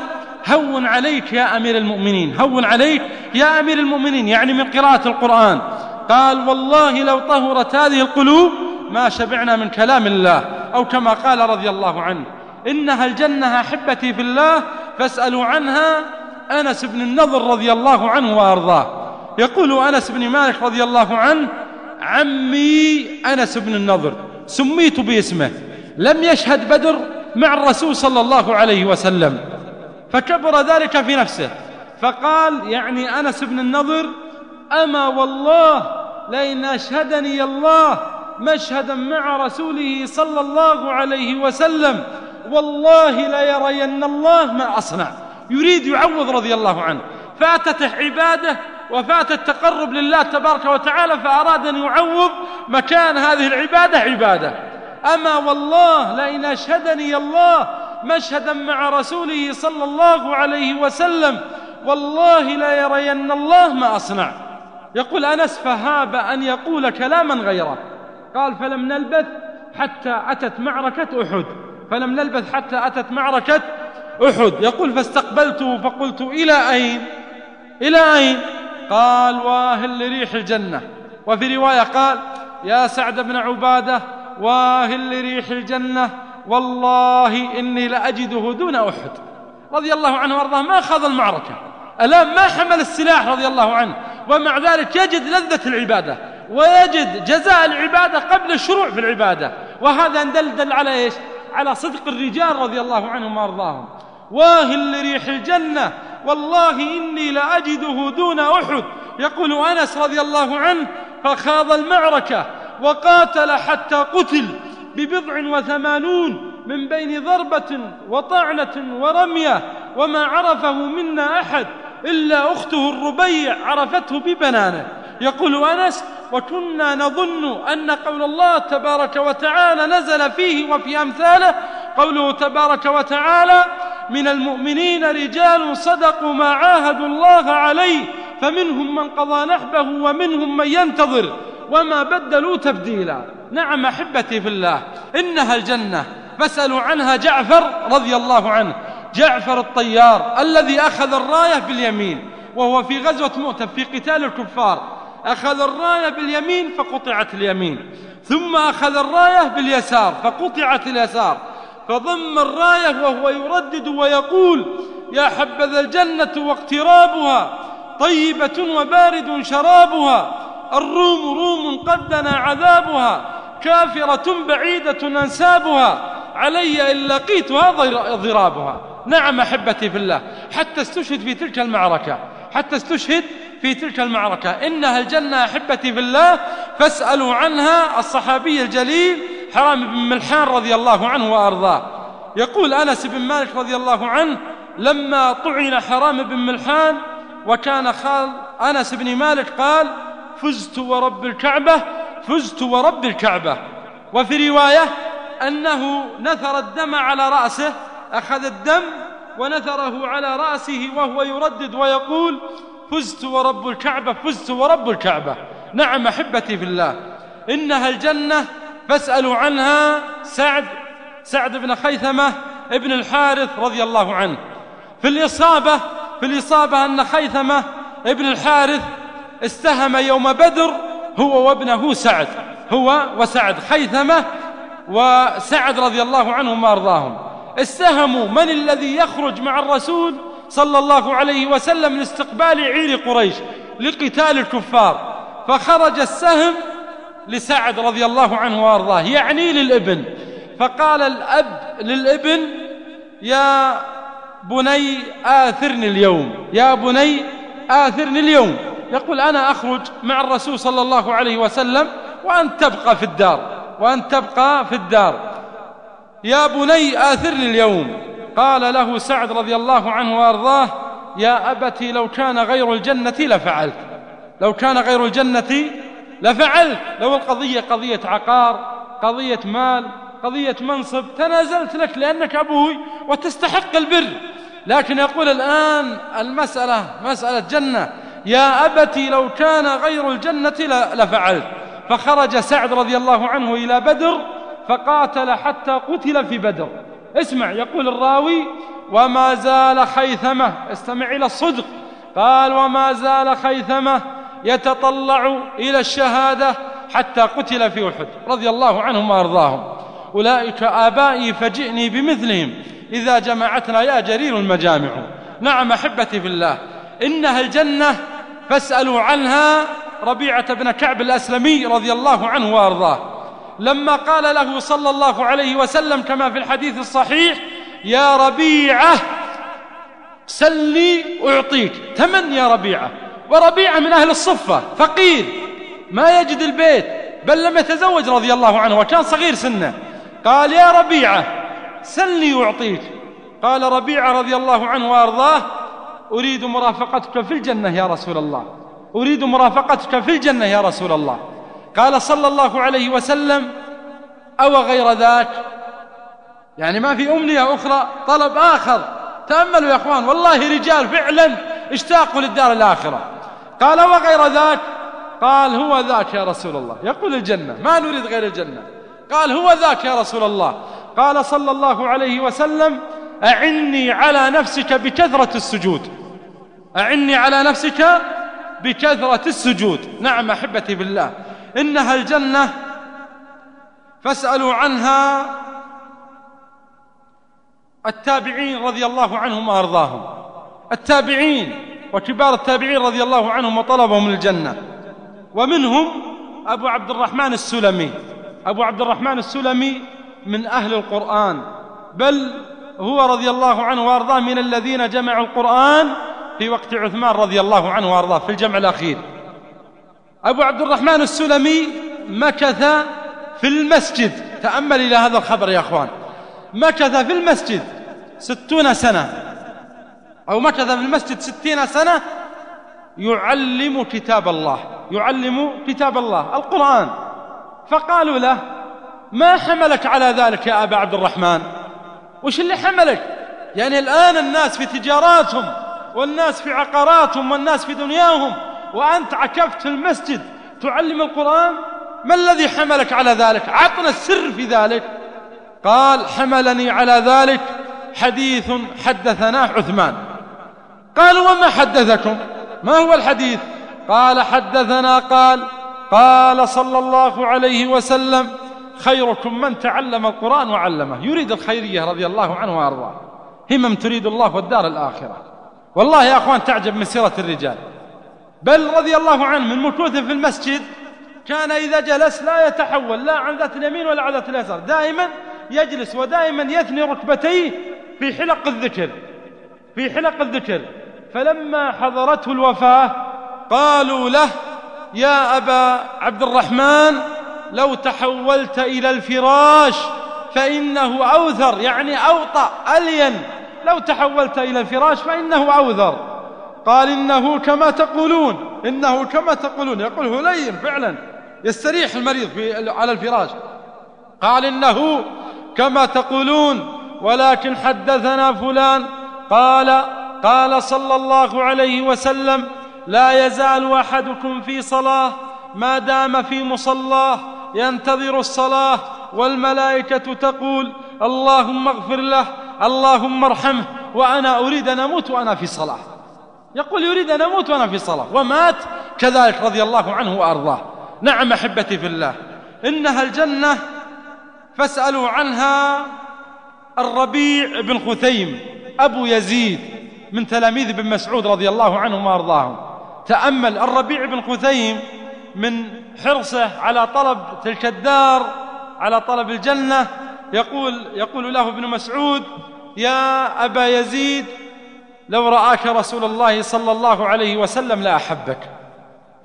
هون عليك يا أمير المؤمنين هون عليك يا أمير المؤمنين. يعني من قراءة القرآن. قال والله لو طهرت هذه القلوب ما شبعنا من كلام الله. أو كما قال رضي الله عنه إنها الجنة أحبتي في الله فاسألوا عنها أنس بن النضر رضي الله عنه وأرضاه. يقول أنس بن مالك رضي الله عنه عمي أنس بن النضر سميت باسمه لم يشهد بدر مع الرسول صلى الله عليه وسلم فكبر ذلك في نفسه فقال يعني أنس بن النضر أما والله لئن أشهدني الله مشهدا مع رسوله صلى الله عليه وسلم والله ليرين الله ما أصنع. يريد يعوض رضي الله عنه. فاتته عباده وفات التقرب لله تبارك وتعالى فأراد أن يعوض مكان هذه العبادة عبادة. أما والله لئن أشهدني الله مشهدا مع رسوله صلى الله عليه وسلم والله لا يرين الله ما أصنع. يقول أنس فهاب أن يقول كلاما غيره. قال فلم نلبث حتى أتت معركة أحد. فلم نلبث حتى أتت معركة أحد. يقول فاستقبلته فقلت إلى أين؟ إلى أين؟ قال واهل لريح الجنة. وفي رواية قال يا سعد بن عبادة واهل لريح الجنة والله إني لأجده دون أحد. رضي الله عنه وأرضاه ما خاض المعركة. الآن ما حمل السلاح رضي الله عنه. ومع ذلك يجد لذة العبادة ويجد جزاء العبادة قبل الشروع في العبادة. وهذا دل على إيش؟ على صدق الرجال رضي الله عنهم وأرضاهم. واهل لريح الجنة. والله إني لأجده دون أحد. يقول أنس رضي الله عنه فخاض المعركة وقاتل حتى قتل ببضع وثمانون من بين ضربة وطعنة ورمية وما عرفه منا أحد. إلا أخته الربيع عرفته ببنانه. يقول أنس وكنا نظن أن قول الله تبارك وتعالى نزل فيه وفي أمثاله قوله تبارك وتعالى من المؤمنين رجال صدقوا ما عاهدوا الله عليه فمنهم من قضى نحبه ومنهم من ينتظر وما بدلوا تبديلا. نعم أحبتي في الله إنها الجنة. فاسألوا عنها جعفر رضي الله عنه. جعفر الطيار الذي أخذ الراية باليمين وهو في غزوة مؤتة في قتال الكفار. أخذ الراية باليمين فقطعت اليمين ثم أخذ الراية باليسار فقطعت اليسار. فضم الراية وهو يردد ويقول يا حبذا الجنة واقترابها طيبة وبارد شرابها الروم روم قد دنا عذابها كافرة بعيدة أنسابها علي إن لقيتها ضرابها. نعم أحبتي في الله حتى استشهد في تلك المعركة حتى استشهد في تلك المعركة. إنها الجنة أحبتي في الله فاسألوا عنها الصحابي الجليل حرام بن ملحان رضي الله عنه وأرضاه. يقول أنس بن مالك رضي الله عنه لما طعن حرام بن ملحان وكان خال أنس بن مالك قال فزت ورب الكعبة فزت ورب الكعبة. وفي رواية أنه نثر الدم على رأسه أخذ الدم ونثره على رأسه وهو يردد ويقول فزت ورب الكعبة فزت ورب الكعبة. نعم أحبتي في الله إنها الجنة فاسألوا عنها سعد سعد بن خيثمة ابن الحارث رضي الله عنه. في الإصابة في الإصابة أن خيثمة ابن الحارث استهم يوم بدر هو وابنه سعد هو وسعد خيثمة وسعد رضي الله عنهم وأرضاهم. استهموا من الذي يخرج مع الرسول صلى الله عليه وسلم لاستقبال عير قريش لقتال الكفار. فخرج السهم لسعد رضي الله عنه وأرضاه يعني للإبن. فقال الأب للإبن يا بني آثرني اليوم يا بني آثرني اليوم. يقول أنا أخرج مع الرسول صلى الله عليه وسلم وأنت تبقى في الدار وأنت تبقى في الدار. يا بني آثرني اليوم. قال له سعد رضي الله عنه وأرضاه يا أبتي لو كان غير الجنة لفعلت. لو كان غير الجنة لفعلت. لو القضية قضية عقار قضية مال قضية منصب تنازلت لك لأنك أبوي وتستحق البر. لكن يقول الآن المسألة مسألة جنة. يا أبتي لو كان غير الجنة لفعلت. فخرج سعد رضي الله عنه إلى بدر فقاتل حتى قتل في بدر. اسمع يقول الراوي وما زال خيثمة. استمع إلى الصدق. قال وما زال خيثمة يتطلع إلى الشهادة حتى قتل في أحد. رضي الله عنهم وأرضاهم. أولئك آبائي فجئني بمثلهم. إذا جمعتنا يا جرير المجامع. نعم أحبتي في الله. إنها الجنة فاسألوا عنها ربيعة بن كعب الأسلمي رضي الله عنه وأرضاه. لما قال له صلى الله عليه وسلم كما في الحديث الصحيح يا ربيعة سلي أعطيك. تمن يا ربيعة. وربيعة من أهل الصفة فقير ما يجد البيت بل لم يتزوج رضي الله عنه وكان صغير سنه. قال يا ربيعة سلي أعطيك. قال ربيعة رضي الله عنه وأرضاه أريد مرافقتك في الجنة يا رسول الله. أريد مرافقتك في الجنة يا رسول الله. قال صلى الله عليه وسلم أو غير ذاك؟ يعني ما في أمنية أخرى طلب آخر. تأملوا يا أخوان والله رجال فعلا اشتاقوا للدار الآخرة. قال وغير ذاك؟ قال هو ذاك يا رسول الله. يقول الجنة ما نريد غير الجنة. قال هو ذاك يا رسول الله. قال صلى الله عليه وسلم أعني على نفسك بكثرة السجود. أعني على نفسك بكثرة السجود. نعم أحبتي بالله. إنها الجنة. فاسألوا عنها التابعين رضي الله عنهم وأرضاهم. التابعين وكبار التابعين رضي الله عنهم وطلبهم الجنة. ومنهم أبو عبد الرحمن السلمي. أبو عبد الرحمن السلمي من أهل القرآن. بل هو رضي الله عنه وأرضاه من الذين جمعوا القرآن في وقت عثمان رضي الله عنه وأرضاه في الجمع الأخير. أبو عبد الرحمن السلمي مكث في المسجد. تأمل إلى هذا الخبر يا أخوان. مكث في المسجد ستون سنة. أو مكث في المسجد ستين سنة يعلم كتاب الله. يعلم كتاب الله القرآن. فقالوا له ما حملك على ذلك يا أبا عبد الرحمن؟ وش اللي حملك؟ يعني الآن الناس في تجاراتهم والناس في عقاراتهم والناس في دنياهم وأنت عكفت المسجد. تعلم القرآن؟ ما الذي حملك على ذلك؟ عطنا السر في ذلك. قال حملني على ذلك حديث حدثناه عثمان. قالوا وما حدثكم؟ ما هو الحديث؟ قال حدثنا قال قال صلى الله عليه وسلم خيركم من تعلم القرآن وعلمه. يريد الخيرية رضي الله عنه وأرضاه. همم تريد الله والدار الآخرة. والله يا أخوان تعجب من سيرة الرجال. بل رضي الله عنه من مكوث في المسجد كان إذا جلس لا يتحول لا عن ذات اليمين ولا عن ذات اليسار دائما يجلس ودائما يثني ركبتيه في حلق الذكر في حلق الذكر. فلما حضرته الوفاة قالوا له يا أبا عبد الرحمن لو تحولت إلى الفراش فإنه أوثر يعني أوطأ ألين. لو تحولت إلى الفراش فإنه أوثر. قال إنه كما تقولون إنه كما تقولون. يقول هلين فعلا يستريح المريض في على الفراش. قال إنه كما تقولون ولكن حدثنا فلان. قال قال صلى الله عليه وسلم لا يزال أحدكم في صلاة ما دام في مصلاه ينتظر الصلاة والملائكة تقول اللهم اغفر له اللهم ارحمه وأنا أريد أن أموت وأنا في صلاة. يقول يريد أن أموت وأنا في صلاة. ومات كذلك رضي الله عنه وأرضاه. نعم أحبتي في الله إنها الجنة فاسألوا عنها الربيع بن خثيم أبو يزيد من تلاميذ ابن مسعود رضي الله عنهم وأرضاهم. تأمل الربيع بن خثيم من حرصه على طلب تلك الدار على طلب الجنة. يقول يقول له ابن مسعود يا أبا يزيد لو رآك رسول الله صلى الله عليه وسلم لأحبك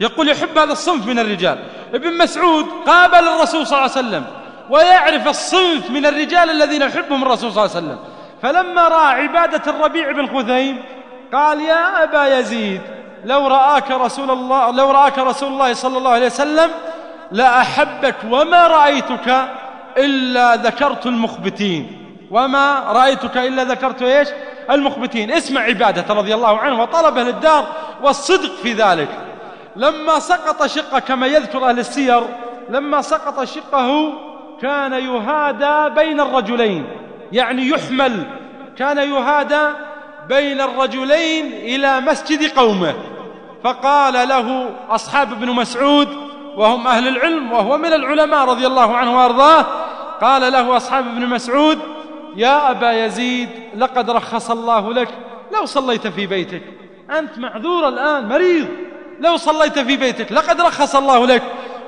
يقول يحب هذا الصنف من الرجال. ابن مسعود قابل الرسول صلى الله عليه وسلم ويعرف الصنف من الرجال الذين يحبهم الرسول صلى الله عليه وسلم. فلما رأى عبادة الربيع بن خثيم قال يا أبا يزيد لو رآك رسول الله لو رآك رسول الله صلى الله عليه وسلم لأحبك وما رأيتك إلا ذكرت المخبتين. وما رأيتك إلا ذكرت إيش؟ المخبتين. اسمع عبادة رضي الله عنه وطلبه للدار والصدق في ذلك. لما سقط شقة كما يذكر أهل السير لما سقط شقه كان يهادى بين الرجلين. يعني يحمل. كان يهادى بين الرجلين إلى مسجد قومه. فقال له أصحاب ابن مسعود وهم أهل العلم وهو من العلماء رضي الله عنه وأرضاه قال له أصحاب ابن مسعود يا أبا يزيد لقد رخص الله لك. لو صليت في بيتك أنت معذور الآن مريض. لو صليت في بيتك لقد رخص الله لك.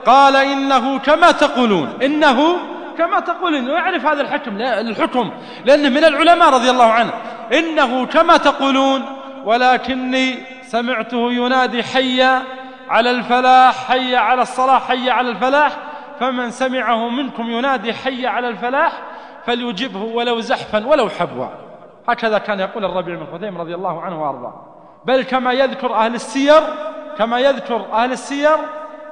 قال إنه كما تقولون إنه كما تقولون. ويعرف هذا الحكم الحكم. لأنه من العلماء رضي الله عنه إنه كما تقولون. ولكني سمعته ينادي حي على الفلاح حي على الصلاة حي على الفلاح. فمن سمعه منكم ينادي حي على الفلاح. فليجبه ولو زحفا ولو حبوا هكذا كان يقول الربيع بن خثيم رضي الله عنه وأرضاه. بل كما يذكر أهل السير كما يذكر أهل السير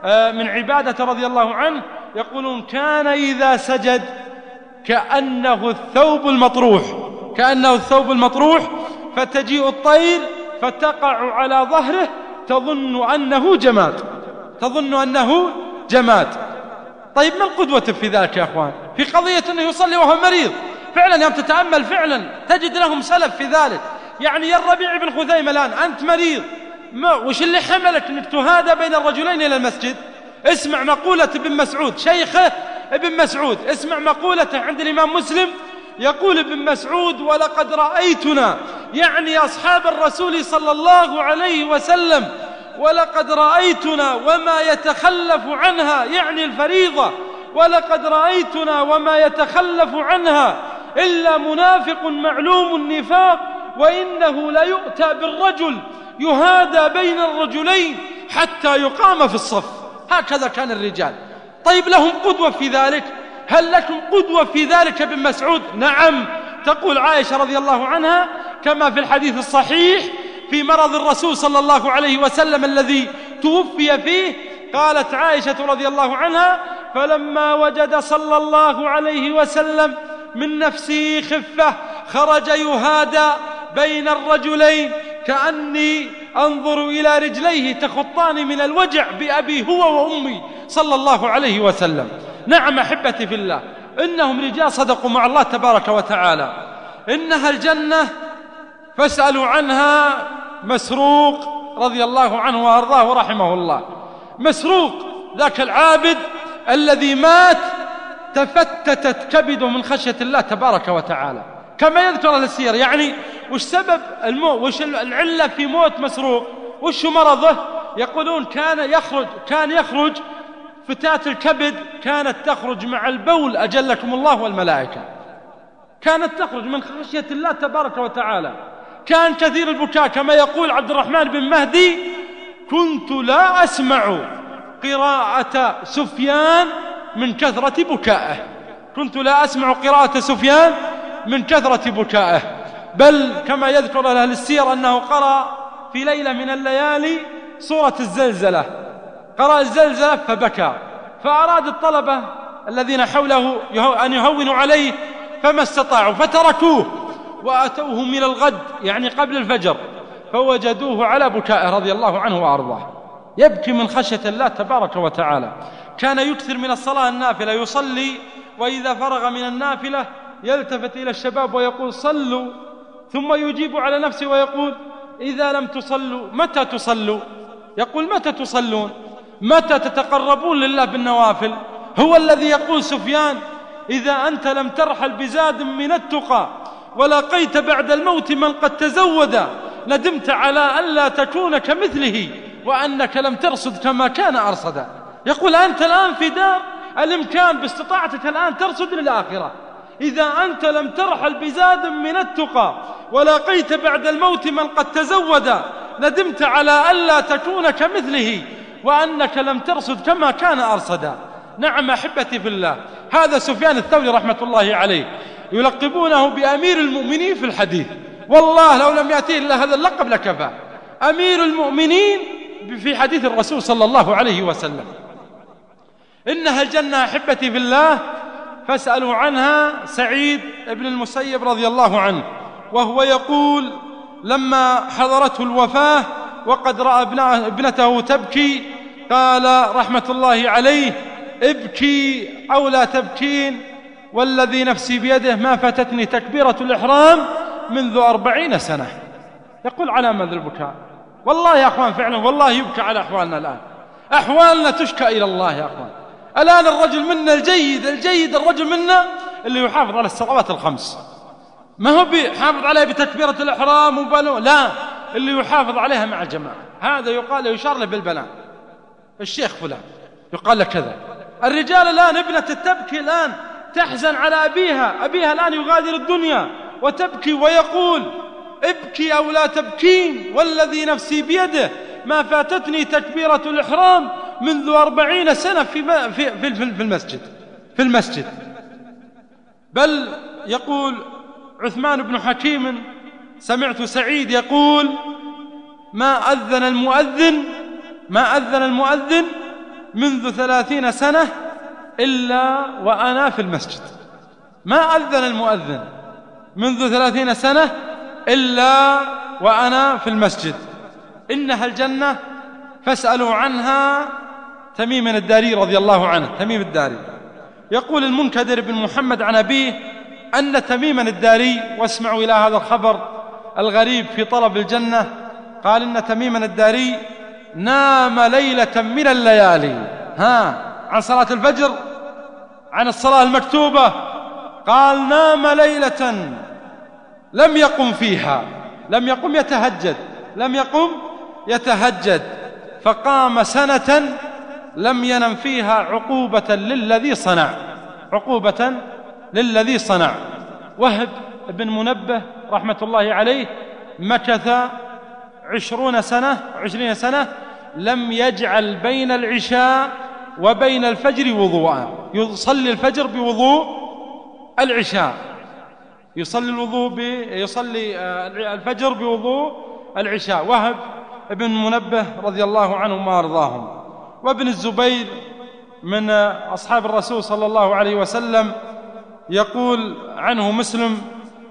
آه، من عبادة رضي الله عنه يقولون كان إذا سجد كأنه الثوب المطروح. كأنه الثوب المطروح فتجيء الطير فتقع على ظهره تظن أنه جماد. تظن أنه جماد. طيب ما القدوة في ذلك يا أخوان؟ في قضية أنه يصلي وهو مريض. فعلا يوم تتأمل فعلا تجد لهم سلف في ذلك. يعني يا الربيع بن خثيمة الآن أنت مريض. ما وش اللي حملك؟ أنك تهادى بين الرجلين إلى المسجد. اسمع مقولة ابن مسعود. شيخه ابن مسعود. اسمع مقولته عند الإمام مسلم. يقول ابن مسعود ولقد رأيتنا. يعني أصحاب الرسول صلى الله عليه وسلم ولقد رأيتنا وما يتخلف عنها يعني الفريضة. ولقد رأيتنا وما يتخلف عنها. إلا منافق معلوم النفاق وإنه ليؤتى بالرجل. يهادى بين الرجلين حتى يقام في الصف. هكذا كان الرجال. طيب لهم قدوة في ذلك؟ هل لكم قدوة في ذلك ابن مسعود؟ نعم. تقول عائشة رضي الله عنها كما في الحديث الصحيح في مرض الرسول صلى الله عليه وسلم الذي توفي فيه قالت عائشة رضي الله عنها فلما وجد صلى الله عليه وسلم من نفسه خفة خرج يهادى بين الرجلين كأني أنظر إلى رجليه تخطان من الوجع بأبي هو وأمي صلى الله عليه وسلم. نعم أحبتي في الله إنهم رجال صدقوا مع الله تبارك وتعالى. إنها الجنة فاسألوا عنها مسروق رضي الله عنه وأرضاه ورحمه الله. مسروق ذاك العابد الذي مات تفتتت كبده من خشية الله تبارك وتعالى. كما يذكر السير يعني وش سبب الموت وش العلة في موت مسروق؟ وش مرضه؟ يقولون كان يخرج كان يخرج فتاة الكبد كانت تخرج مع البول أجلكم الله والملائكة. كانت تخرج من خشية الله تبارك وتعالى. كان كثير البكاء كما يقول عبد الرحمن بن مهدي كنت لا أسمع قراءة سفيان من كثرة بكائه. كنت لا أسمع قراءة سفيان من كثرة بكائه. بل كما يذكر أهل السير أنه قرأ في ليلة من الليالي سورة الزلزلة. قرأ الزلزلة فبكى. فأراد الطلبة الذين حوله أن يهونوا عليه فما استطاعوا فتركوه. وأتوه من الغد يعني قبل الفجر فوجدوه على بكائه رضي الله عنه وأرضاه. يبكي من خشية الله تبارك وتعالى. كان يكثر من الصلاة النافلة يصلي وإذا فرغ من النافلة يلتفت إلى الشباب ويقول صلوا ثم يجيب على نفسه ويقول إذا لم تصلوا متى تصلوا؟ يقول متى تصلون؟ متى تتقربون لله بالنوافل؟ هو الذي يقول سفيان إذا أنت لم ترحل بزاد من التقى. ولقيت بعد الموت من قد تزود ندمت على ألا تكون كمثله وأنك لم ترصد كما كان أرصدا يقول أنت الآن في دار الإمكان باستطاعتك الآن ترصد للآخرة. إذا أنت لم ترحل بزاد من التقى ولقيت بعد الموت من قد تزود ندمت على ألا تكون كمثله وأنك لم ترصد كما كان أرصدا نعم أحبتي في الله. هذا سفيان الثوري رحمة الله عليه. يلقبونه بأمير المؤمنين في الحديث. والله لو لم يأتيه إلا هذا اللقب لكفى. أمير المؤمنين في حديث الرسول صلى الله عليه وسلم. إنها الجنة أحبتي في الله. فاسألوا عنها سعيد بن المسيب رضي الله عنه. وهو يقول لما حضرته الوفاة وقد رأى ابنته تبكي قال رحمة الله عليه ابكي أو لا تبكين؟ والذي نفسي بيده ما فاتتني تكبيرة الإحرام منذ أربعين سنة. يقول على ماذا البكاء والله يا أخوان فعلا والله يبكى على أحوالنا الآن. أحوالنا تشكى إلى الله يا أخوان. الآن الرجل منا الجيد الجيد الرجل منا اللي يحافظ على الصلوات الخمس. ما هو بيحافظ عليها بتكبيرة الإحرام وبلو لا اللي يحافظ عليها مع الجماعة. هذا يقال يشار له بالبنان الشيخ فلان يقال له كذا. الرجال الآن ابنة تبكي الآن. تحزن على أبيها. أبيها الآن يغادر الدنيا وتبكي ويقول ابكي أو لا تبكين والذي نفسي بيده. ما فاتتني تكبيرة الإحرام منذ أربعين سنة في, في, في, في المسجد. في المسجد. بل يقول عثمان بن حكيم سمعت سعيد يقول ما أذن المؤذن ما أذن المؤذن منذ ثلاثين سنة إلا وأنا في المسجد. ما أذن المؤذن منذ ثلاثين سنة إلا وأنا في المسجد. إنها الجنة فاسألوا عنها تميم الداري رضي الله عنه تميم الداري. يقول المنكدر بن محمد عن أبيه أن تميما الداري واسمعوا إلى هذا الخبر الغريب في طلب الجنة قال إن تميما الداري نام ليلة من الليالي. ها عن صلاة الفجر عن الصلاة المكتوبة قال نام ليلة لم يقم فيها لم يقم يتهجد لم يقم يتهجد فقام سنة لم ينم فيها عقوبة للذي صنع عقوبة للذي صنع. وهب بن منبه رحمة الله عليه مكث عشرون سنة عشرين سنة لم يجعل بين العشاء وبين الفجر وضوءا. يصلي الفجر بوضوء العشاء. يصلي الوضوء يصلي آه، الفجر بوضوء العشاء. وهب بن منبه رضي الله عنهم وارضاهم وابن الزبير من أصحاب الرسول صلى الله عليه وسلم يقول عنه مسلم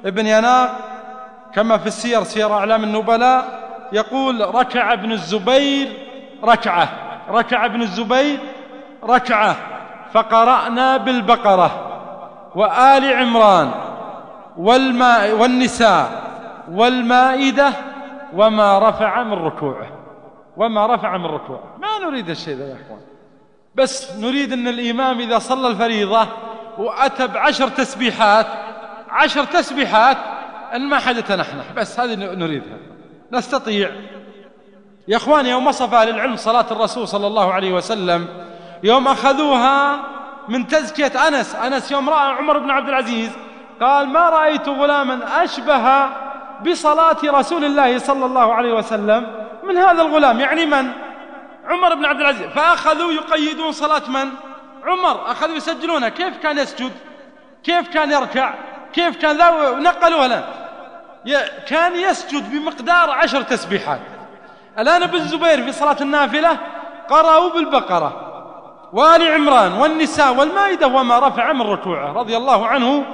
ابن يناق كما في السير سير أعلام النبلاء يقول ركع ابن الزبير ركعة. ركع ابن الزبير ركعة فقرأنا بالبقرة وآل عمران والماء والنساء والمائدة وما رفع من ركوعه وما رفع من ركوعه. ما نريد الشيء ذا يا إخوان. بس نريد أن الإمام إذا صلى الفريضة وأتى بعشر تسبيحات عشر تسبيحات إن ما حد يتنحنح بس هذه نريدها. نستطيع. يا إخوان يوم وصف أهل العلم صلاة الرسول صلى الله عليه وسلم يوم أخذوها من تزكية أنس. أنس يوم رأى عمر بن عبد العزيز قال ما رأيت غلاما أشبه بصلاة رسول الله صلى الله عليه وسلم من هذا الغلام. يعني من؟ عمر بن عبد العزيز. فأخذوا يقيدون صلاة من؟ عمر. أخذوا يسجلونها كيف كان يسجد؟ كيف كان يركع؟ كيف كان ذا؟ نقلوها له كان يسجد بمقدار عشر تسبيحات. الآن ابن الزبير في صلاة النافلة قرأوا بالبقرة. وآل عمران والنساء والمائدة وما رفع من ركوعه رضي الله عنه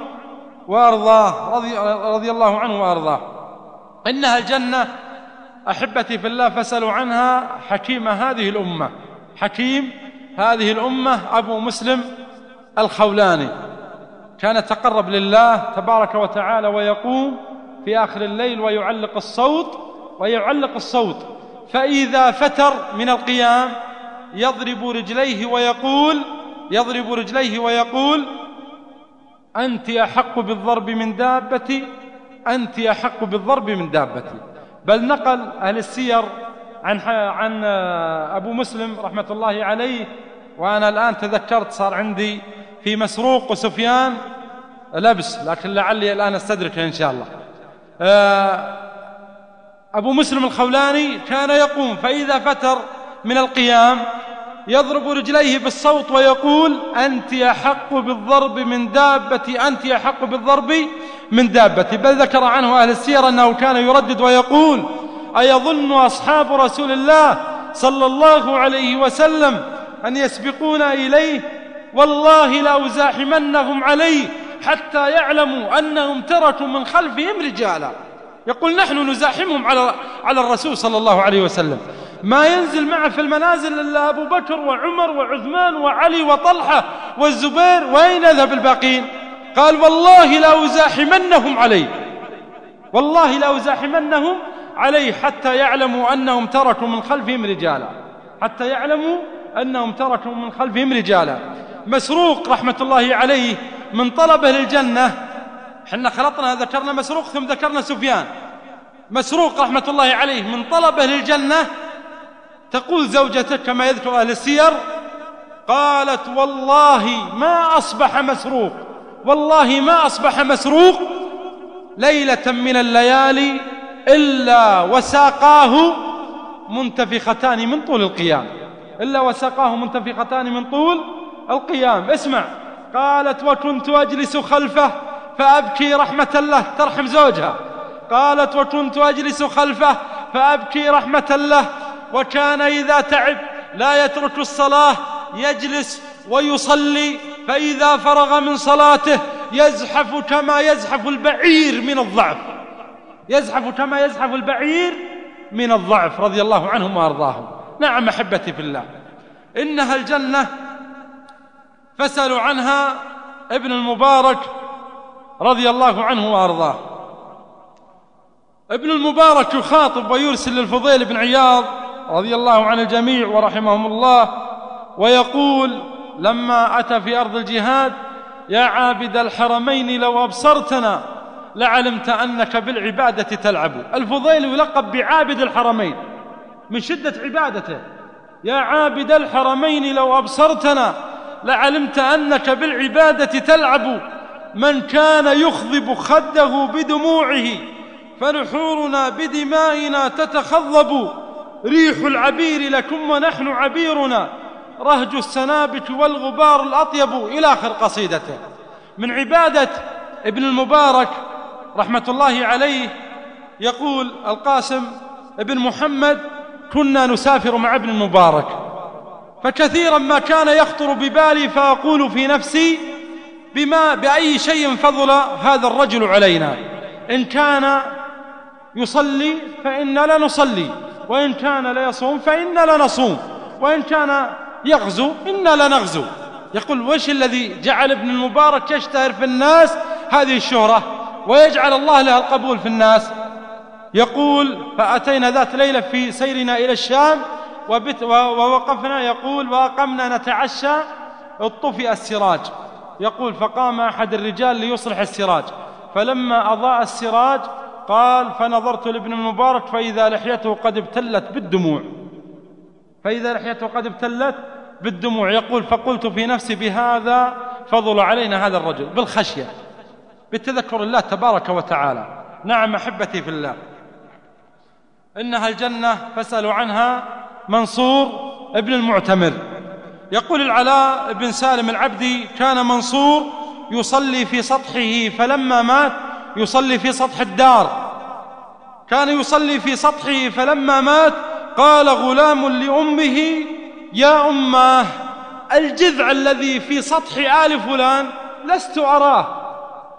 وأرضاه رضي, رضي الله عنه وأرضاه. إنها الجنة أحبتي في الله فاسألوا عنها. حكيم هذه الأمة حكيم هذه الأمة أبو مسلم الخولاني. كان يتقرب لله تبارك وتعالى ويقوم في آخر الليل ويعلق الصوت ويعلق الصوت. فإذا فتر من القيام يضرب رجليه ويقول يضرب رجليه ويقول أنت أحق بالضرب من دابتي أنت أحق بالضرب من دابتي. بل نقل أهل السير عن عن أبو مسلم رحمة الله عليه وأنا الآن تذكرت صار عندي في مسروق وسفيان لبس لكن لعلي الآن استدركه إن شاء الله. آه، أبو مسلم الخولاني كان يقوم فإذا فتر من القيام يضرب رجليه بالصوت ويقول أنت أحق بالضرب من دابتي أنت أحق بالضرب من دابتي بل ذكر عنه أهل السير أنه كان يردد ويقول أيظن أصحاب رسول الله صلى الله عليه وسلم أن يسبقون إليه؟ والله لأزاحمنهم عليه حتى يعلموا أنهم تركوا من خلفهم رجالا. يقول نحن نزاحمهم على على الرسول صلى الله عليه وسلم. ما ينزل معه في المنازل إلا أبو بكر وعمر وعثمان وعلي وطلحة والزبير وأين يذهب الباقين؟ قال والله لأزاحمنهم عليه والله لأزاحمنهم عليه حتى يعلموا أنهم تركوا من خلفهم رجالا. حتى يعلموا أنهم تركوا من خلفهم رجالا. مسروق رحمة الله عليه من طلبه للجنة. حنا خلطنا ذكرنا مسروق ثم ذكرنا سفيان. مسروق رحمة الله عليه من طلبه للجنة. تقول زوجته كما يذكر أهل السير قالت والله ما أصبح مسروق والله ما أصبح مسروق ليلة من الليالي إلا وساقاه منتفختان من طول القيام إلا وساقاه منتفختان من طول القيام. اسمع قالت وكنت أجلس خلفه فأبكي رحمة الله ترحم زوجها. قالت وكنت أجلس خلفه فأبكي رحمة الله وكان إذا تعب لا يترك الصلاة يجلس ويصلي فإذا فرغ من صلاته يزحف كما يزحف البعير من الضعف. يزحف كما يزحف البعير من الضعف رضي الله عنهم وأرضاهم. نعم أحبتي في الله. إنها الجنة فسألوا عنها ابن المبارك رضي الله عنه وأرضاه. ابن المبارك يخاطب ويرسل للفضيل بن عياض رضي الله عن الجميع ورحمهم الله ويقول لما أتى في أرض الجهاد يا عابد الحرمين لو أبصرتنا لعلمت أنك بالعبادة تلعب. الفضيل يلقب بعابد الحرمين من شدة عبادته يا عابد الحرمين لو أبصرتنا لعلمت أنك بالعبادة تلعب من كان يخضب خده بدموعه فنحورنا بدمائنا تتخضب. ريح العبير لكم ونحن عبيرنا. رهج السنابك والغبار الأطيب إلى آخر قصيدته. من عبادة ابن المبارك رحمة الله عليه يقول القاسم ابن محمد كنا نسافر مع ابن المبارك. فكثيرا ما كان يخطر ببالي فأقول في نفسي بما بأي شيء فضل هذا الرجل علينا. إن كان يصلي فإنا لنصلي. وإن كان ليصوم فإنا لنصوم وإن كان يغزو إنا لنغزو يقول وش الذي جعل ابن المبارك يشتهر في الناس؟ هذه الشهرة. ويجعل الله لها القبول في الناس. يقول فأتينا ذات ليلة في سيرنا إلى الشام وبت ووقفنا. يقول وأقمنا نتعشى. اطفئ السراج. يقول فقام أحد الرجال ليصلح السراج. فلما أضاء السراج قال فنظرت لابن المبارك فإذا لحيته قد ابتلت بالدموع. فإذا لحيته قد ابتلت بالدموع. يقول فقلت في نفسي بهذا فضل علينا هذا الرجل بالخشية بتذكر الله تبارك وتعالى. نعم أحبتي في الله إنها الجنة فاسألوا عنها منصور ابن المعتمر. يقول العلاء بن سالم العبدي كان منصور يصلي في سطحه فلما مات يصلي في سطح الدار. كان يصلي في سطحه فلما مات قال غلام لأمه يا أماه الجذع الذي في سطح آل فلان لست أراه.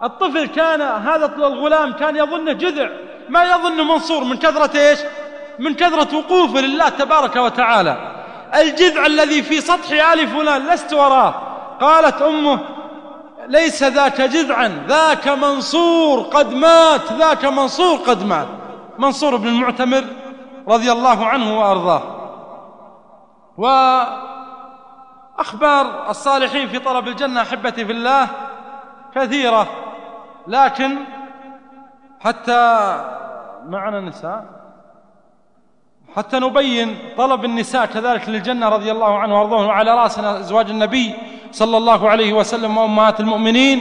الطفل كان هذا الغلام كان يظنه جذع ما يظن منصور من كثرة إيش؟ من كثرة وقوفه لله تبارك وتعالى. الجذع الذي في سطح آل فلان لست أراه. قالت أمه ليس ذاك جذعا. ذاك منصور قد مات. ذاك منصور قد مات. منصور بن المعتمر رضي الله عنه وأرضاه. وأخبار الصالحين في طلب الجنة أحبتي في الله كثيرة. لكن حتى معنا نساء حتى نبين طلب النساء كذلك للجنة رضي الله عنه وأرضاه وعلى رأسنا أزواج النبي صلى الله عليه وسلم وأمهات المؤمنين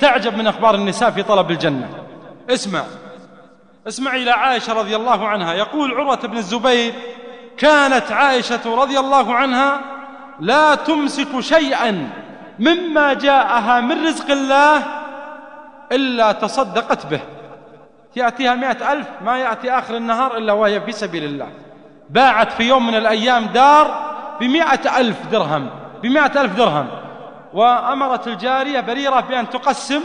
تعجب من أخبار النساء في طلب الجنة. اسمع. اسمع إلى عائشة رضي الله عنها. يقول عروة بن الزبير كانت عائشة رضي الله عنها لا تمسك شيئا مما جاءها من رزق الله إلا تصدقت به. يأتيها مئة ألف ما يأتي آخر النهار إلا وهي في سبيل الله. باعت في يوم من الأيام دار بمئة ألف درهم بمئة ألف درهم. وأمرت الجارية بريرة بأن تقسم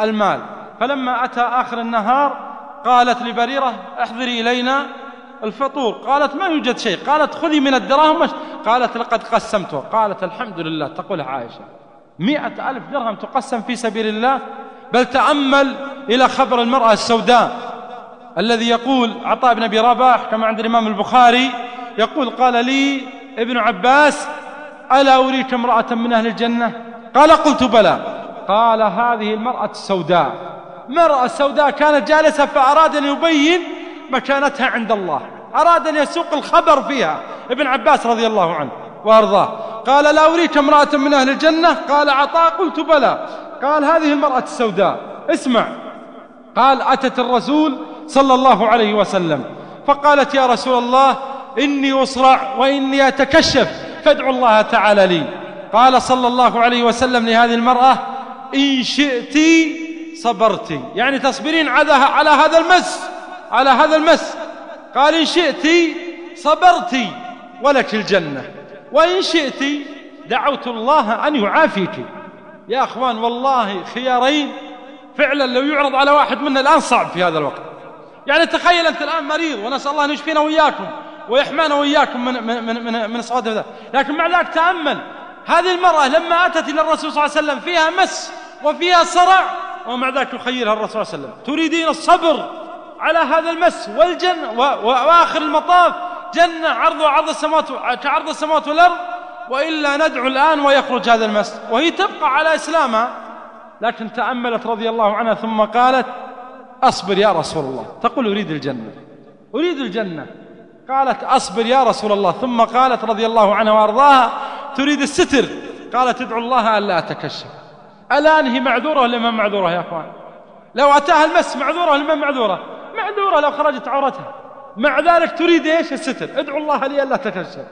المال. فلما أتى آخر النهار قالت لبريرة احضري إلينا الفطور. قالت ما يوجد شيء. قالت خذي من الدراهم. قالت لقد قسمته قالت الحمد لله. تقولها عائشة مئة ألف درهم تقسم في سبيل الله؟ بل تأمل إلى خبر المرأة السوداء. الذي يقول عطاء بن أبي رباح كما عند الإمام البخاري يقول قال لي ابن عباس ألا أريك امرأة من أهل الجنة؟ قال قلت بلى. قال هذه المرأة السوداء. مرأة سوداء كانت جالسة فأراد أن يبين مكانتها عند الله. أراد أن يسوق الخبر فيها. ابن عباس رضي الله عنه وأرضاه. قال لا أريك امرأة من أهل الجنة؟ قال عطاء قلت بلى. قال هذه المرأة السوداء. اسمع. قال أتت الرسول صلى الله عليه وسلم. فقالت يا رسول الله إني أصرع وإني أتكشف فادعوا الله تعالى لي. قال صلى الله عليه وسلم لهذه المرأة إن شئت صبرت. يعني تصبرين على هذا المس على هذا المس. قال إن شئت صبرت ولك الجنة. وإن شئت دعوت الله أن يعافيك. يا أخوان والله خيارين. فعلا لو يعرض على واحد منا الآن صعب في هذا الوقت. يعني تخيل أنت الآن مريض ونسأل الله أن يشفينا وإياكم ويحمانا وإياكم من, من, من, من, من الصواد ذا لكن مع ذلك تأمل. هذه المرأة لما أتت إلى الرسول صلى الله عليه وسلم فيها مس وفيها صرع ومع ذلك يخيرها الرسول صلى الله عليه وسلم. تريدين الصبر على هذا المس والجنة وآخر المطاف. جنة عرضها عرض السماوات كعرض السماوات والأرض وإلا ندعو الآن ويخرج هذا المس. وهي تبقى على إسلامها لكن تأملت رضي الله عنها ثم قالت أصبر يا رسول الله. تقول أريد الجنة. أريد الجنة. قالت أصبر يا رسول الله. ثم قالت رضي الله عنها وأرضاها تريد الستر؟ قالت ادعو الله ألا أتكشف. الآن هي معذورة ولا ما معذورة يا أخوان؟ لو أتاها المس معذورة ولا ما معذورة؟ معذورة لو خرجت عورتها. مع ذلك تريد إيش؟ الستر. ادعو الله لي ألا تكشف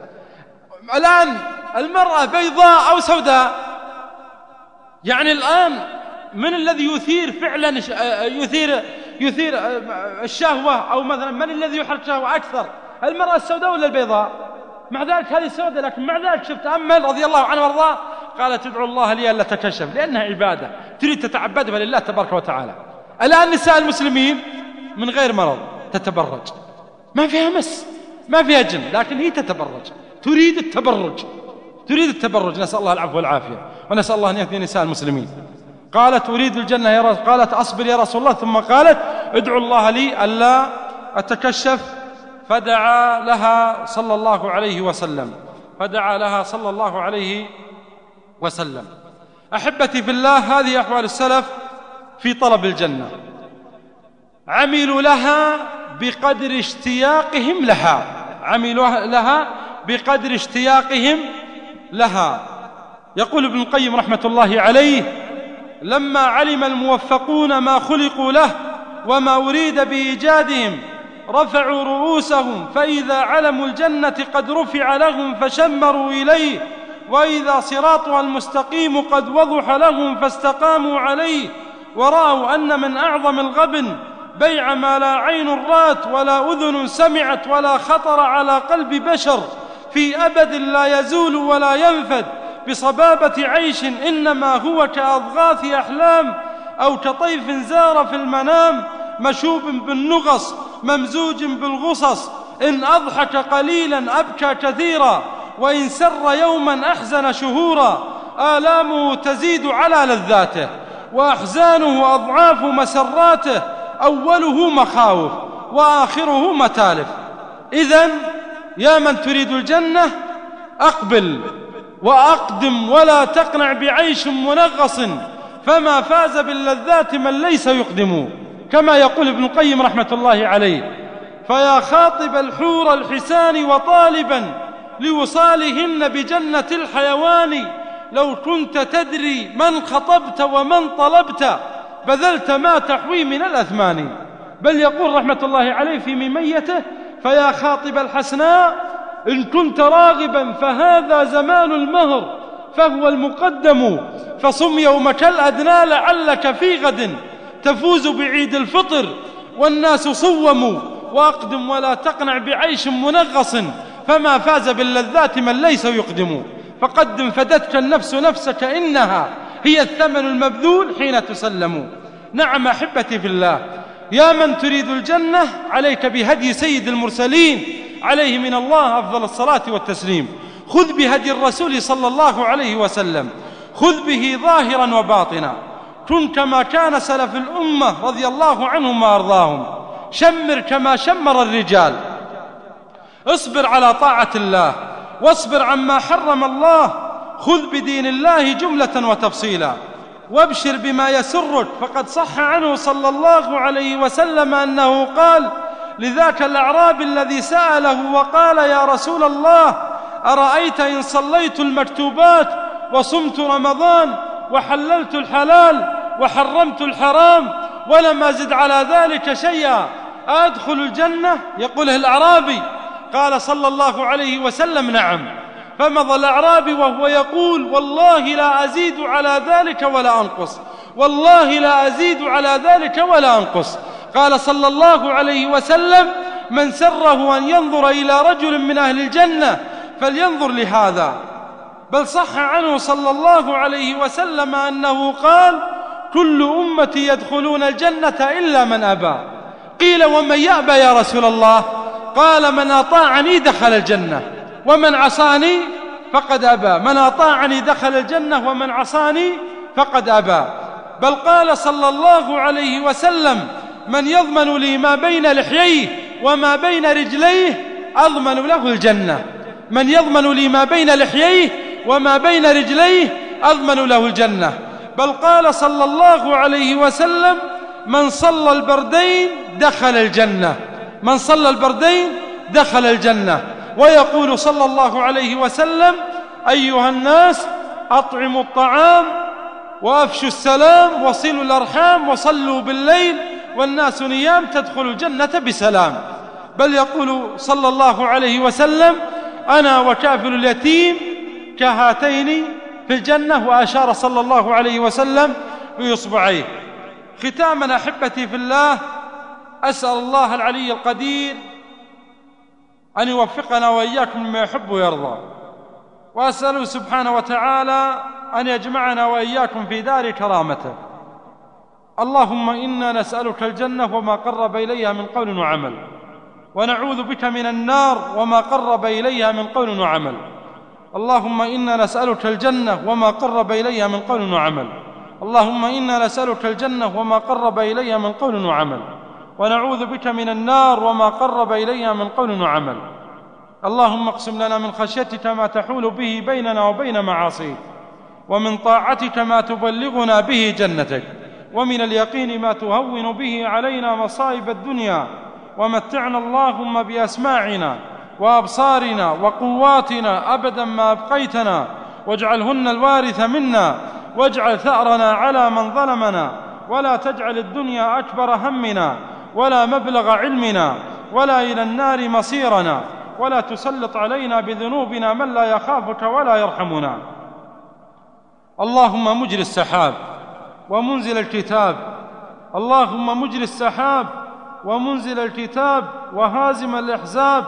الآن المرأة بيضاء أو سوداء. يعني الآن من الذي يثير فعلا يثير يثير الشهوة أو مثلا من الذي يحرك الشهوة أكثر المرأة السوداء ولا البيضاء؟ مع ذلك هذه سوداء لكن مع ذلك شفت أمل رضي الله عنه وأرضاه قالت تدعو الله لي ألا تكشف لأنها عبادة تريد تتعبد بها لله تبارك وتعالى. الآن نساء المسلمين من غير مرض تتبرج. ما فيها مس ما فيها جن لكن هي تتبرج. تريد التبرج تريد التبرج. نسأل الله العفو والعافية ونسأل الله أن يهدي نساء المسلمين. قالت أريد الجنة يا رسول قالت أصبر يا رسول الله ثم قالت ادعو الله لي ألا أتكشف. فدعا لها صلى الله عليه وسلم. فدعا لها صلى الله عليه وسلم. أحبتي في الله هذه أحوال السلف في طلب الجنة. عملوا لها بقدر اشتياقهم لها. عملوا لها بقدر اشتياقهم لها. يقول ابن القيم رحمة الله عليه لما علم الموفقون ما خلقوا له وما أريد بإيجادهم رفعوا رؤوسهم فإذا علموا الجنة قد رفع لهم فشمروا إليه وإذا صراطها المستقيم قد وضح لهم فاستقاموا عليه ورأوا أن من أعظم الغبن بيع ما لا عين رات ولا أذن سمعت ولا خطر على قلب بشر في أبد لا يزول ولا ينفد. بصبابة عيش إنما هو كأضغاث أحلام أو كطيف زار في المنام مشوب بالنغص ممزوج بالغصص. إن أضحك قليلا أبكى كثيرا وإن سر يوما أحزن شهورا. آلامه تزيد على لذاته وأحزانه أضعاف مسراته. أوله مخاوف وآخره متالف. إذا يا من تريد الجنة أقبل. وأقدم ولا تقنع بعيش منغص فما فاز باللذات من ليس يقدم. كما يقول ابن القيم رحمة الله عليه فيا خاطب الحور الحسان وطالبا لوصالهن بجنة الحيوان لو كنت تدري من خطبت ومن طلبت بذلت ما تحوي من الأثمان. بل يقول رحمة الله عليه في مميته فيا خاطب الحسناء إن كنت راغبا فهذا زمان المهر فهو المقدم. فصم يومك الأدنى لعلك في غد. تفوز بعيد الفطر والناس صوموا وأقدم ولا تقنع بعيش منغص. فما فاز باللذات من ليس يقدم. فقدم فدتك النفس نفسك إنها هي الثمن المبذول حين تسلم. نعم أحبتي في الله يا من تريد الجنة عليك بهدي سيد المرسلين. عليه من الله أفضل الصلاة والتسليم. خذ بهدي الرسول صلى الله عليه وسلم. خذ به ظاهرا وباطنا. كن كما كان سلف الأمة رضي الله عنهم وأرضاهم. شمر كما شمر الرجال. اصبر على طاعة الله. واصبر عما حرم الله. خذ بدين الله جملة وتفصيلا. وابشر بما يسرك. فقد صح عنه صلى الله عليه وسلم أنه قال لذاك الأعرابي الذي سأله وقال يا رسول الله أرأيت إن صليت المكتوبات وصمت رمضان وحللت الحلال وحرمت الحرام ولم أزد على ذلك شيئا أدخل الجنة؟ يقوله الأعرابي. قال صلى الله عليه وسلم نعم. فمضى الأعرابي وهو يقول والله لا أزيد على ذلك ولا أنقص والله لا أزيد على ذلك ولا أنقص. قال صلى الله عليه وسلم من سره أن ينظر إلى رجل من أهل الجنة فلينظر لهذا. بل صح عنه صلى الله عليه وسلم أنه قال كل أمتي يدخلون الجنة إلا من أبى. قيل ومن يأبى يا رسول الله؟ قال من أطاعني دخل الجنة ومن عصاني فقد أبى. من أطاعني دخل الجنة ومن عصاني فقد أبى. بل قال صلى الله عليه وسلم من يضمن لي ما بين لحييه وما بين رجليه أضمن له الجنة. من يضمن لي ما بين لحييه وما بين رجليه أضمن له الجنة. بل قال صلى الله عليه وسلم من صلى البردين دخل الجنة. من صلى البردين دخل الجنة. ويقول صلى الله عليه وسلم أيها الناس أطعموا الطعام وأفشوا السلام وصلوا الأرحام وصلوا بالليل والناس نيام تدخل الجنة بسلام. بل يقول صلى الله عليه وسلم أنا وكافل اليتيم كهاتين في الجنة وأشار صلى الله عليه وسلم بإصبعيه ختاما أحبتي في الله أسأل الله العلي القدير أن يوفقنا وإياكم مما يحب ويرضى. وأسأله سبحانه وتعالى أن يجمعنا وإياكم في دار كرامته. اللهم إنا نسألك الجنة وما قرب إليها من قول وعمل ونعوذ بك من النار وما قرب إليها من قول وعمل. اللهم إنا نسألك الجنة وما قرب إليها من قول وعمل. اللهم إنا نسألك الجنة وما قرب إليها من قول وعمل. ونعوذ بك من النار وما قرب إليها من قول وعمل. اللهم اقسم لنا من خشيتك ما تحول به بيننا وبين معاصيك ومن طاعتك ما تبلغنا به جنتك. ومن اليقين ما تهون به علينا مصائب الدنيا ومتعنا اللهم بأسماعنا وأبصارنا وقواتنا أبدا ما أبقيتنا واجعلهن الوارث منا واجعل ثأرنا على من ظلمنا ولا تجعل الدنيا أكبر همنا ولا مبلغ علمنا ولا إلى النار مصيرنا ولا تسلط علينا بذنوبنا من لا يخافك ولا يرحمنا اللهم مجري السحاب ومنزل الكتاب. اللهم مجري السحاب ومنزل الكتاب وهازم الأحزاب.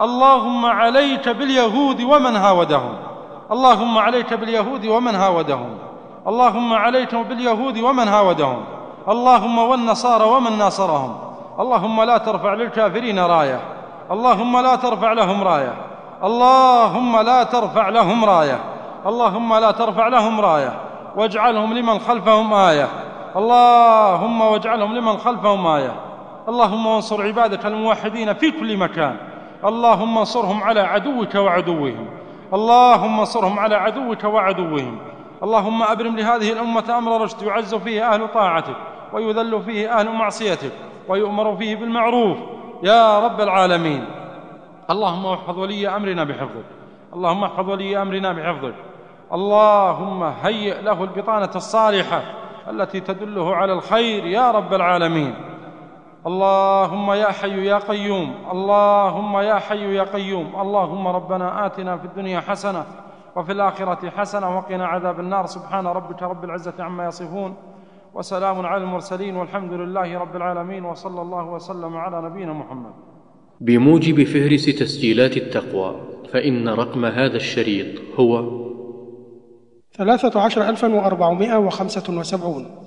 اللهم عليك باليهود ومن هاودهم. اللهم عليك باليهود ومن هاودهم. اللهم عليك باليهود ومن هاودهم. اللهم والنصارى ومن ناصرهم. اللهم لا ترفع للكافرين راية. اللهم لا ترفع لهم راية. اللهم لا ترفع لهم راية. اللهم لا ترفع لهم راية. واجعلهم لمن خلفهم آية. اللهم واجعلهم لمن خلفهم آية. اللهم وانصر عبادك الموحدين في كل مكان. اللهم انصرهم على عدوك وعدوهم. اللهم انصرهم على عدوك وعدوهم. اللهم أبرم لهذه الأمة أمر رشد يعز فيه أهل طاعتك ويذل فيه أهل معصيتك ويؤمر فيه بالمعروف. يا رب العالمين. اللهم احفظ ولي أمرنا بحفظك. اللهم احفظ ولي أمرنا بحفظك. اللهم هيئ له البطانة الصالحة التي تدله على الخير يا رب العالمين. اللهم يا حي يا قيوم اللهم يا حي يا قيوم اللهم ربنا آتنا في الدنيا حسنة وفي الآخرة حسنة وقنا عذاب النار. سبحان ربك رب العزة عما يصفون وسلام على المرسلين والحمد لله رب العالمين وصلى الله وسلم على نبينا محمد. بموجب فهرس تسجيلات التقوى فإن رقم هذا الشريط هو ثلاثة عشر ألفا وأربعمائة وخمسة وسبعون.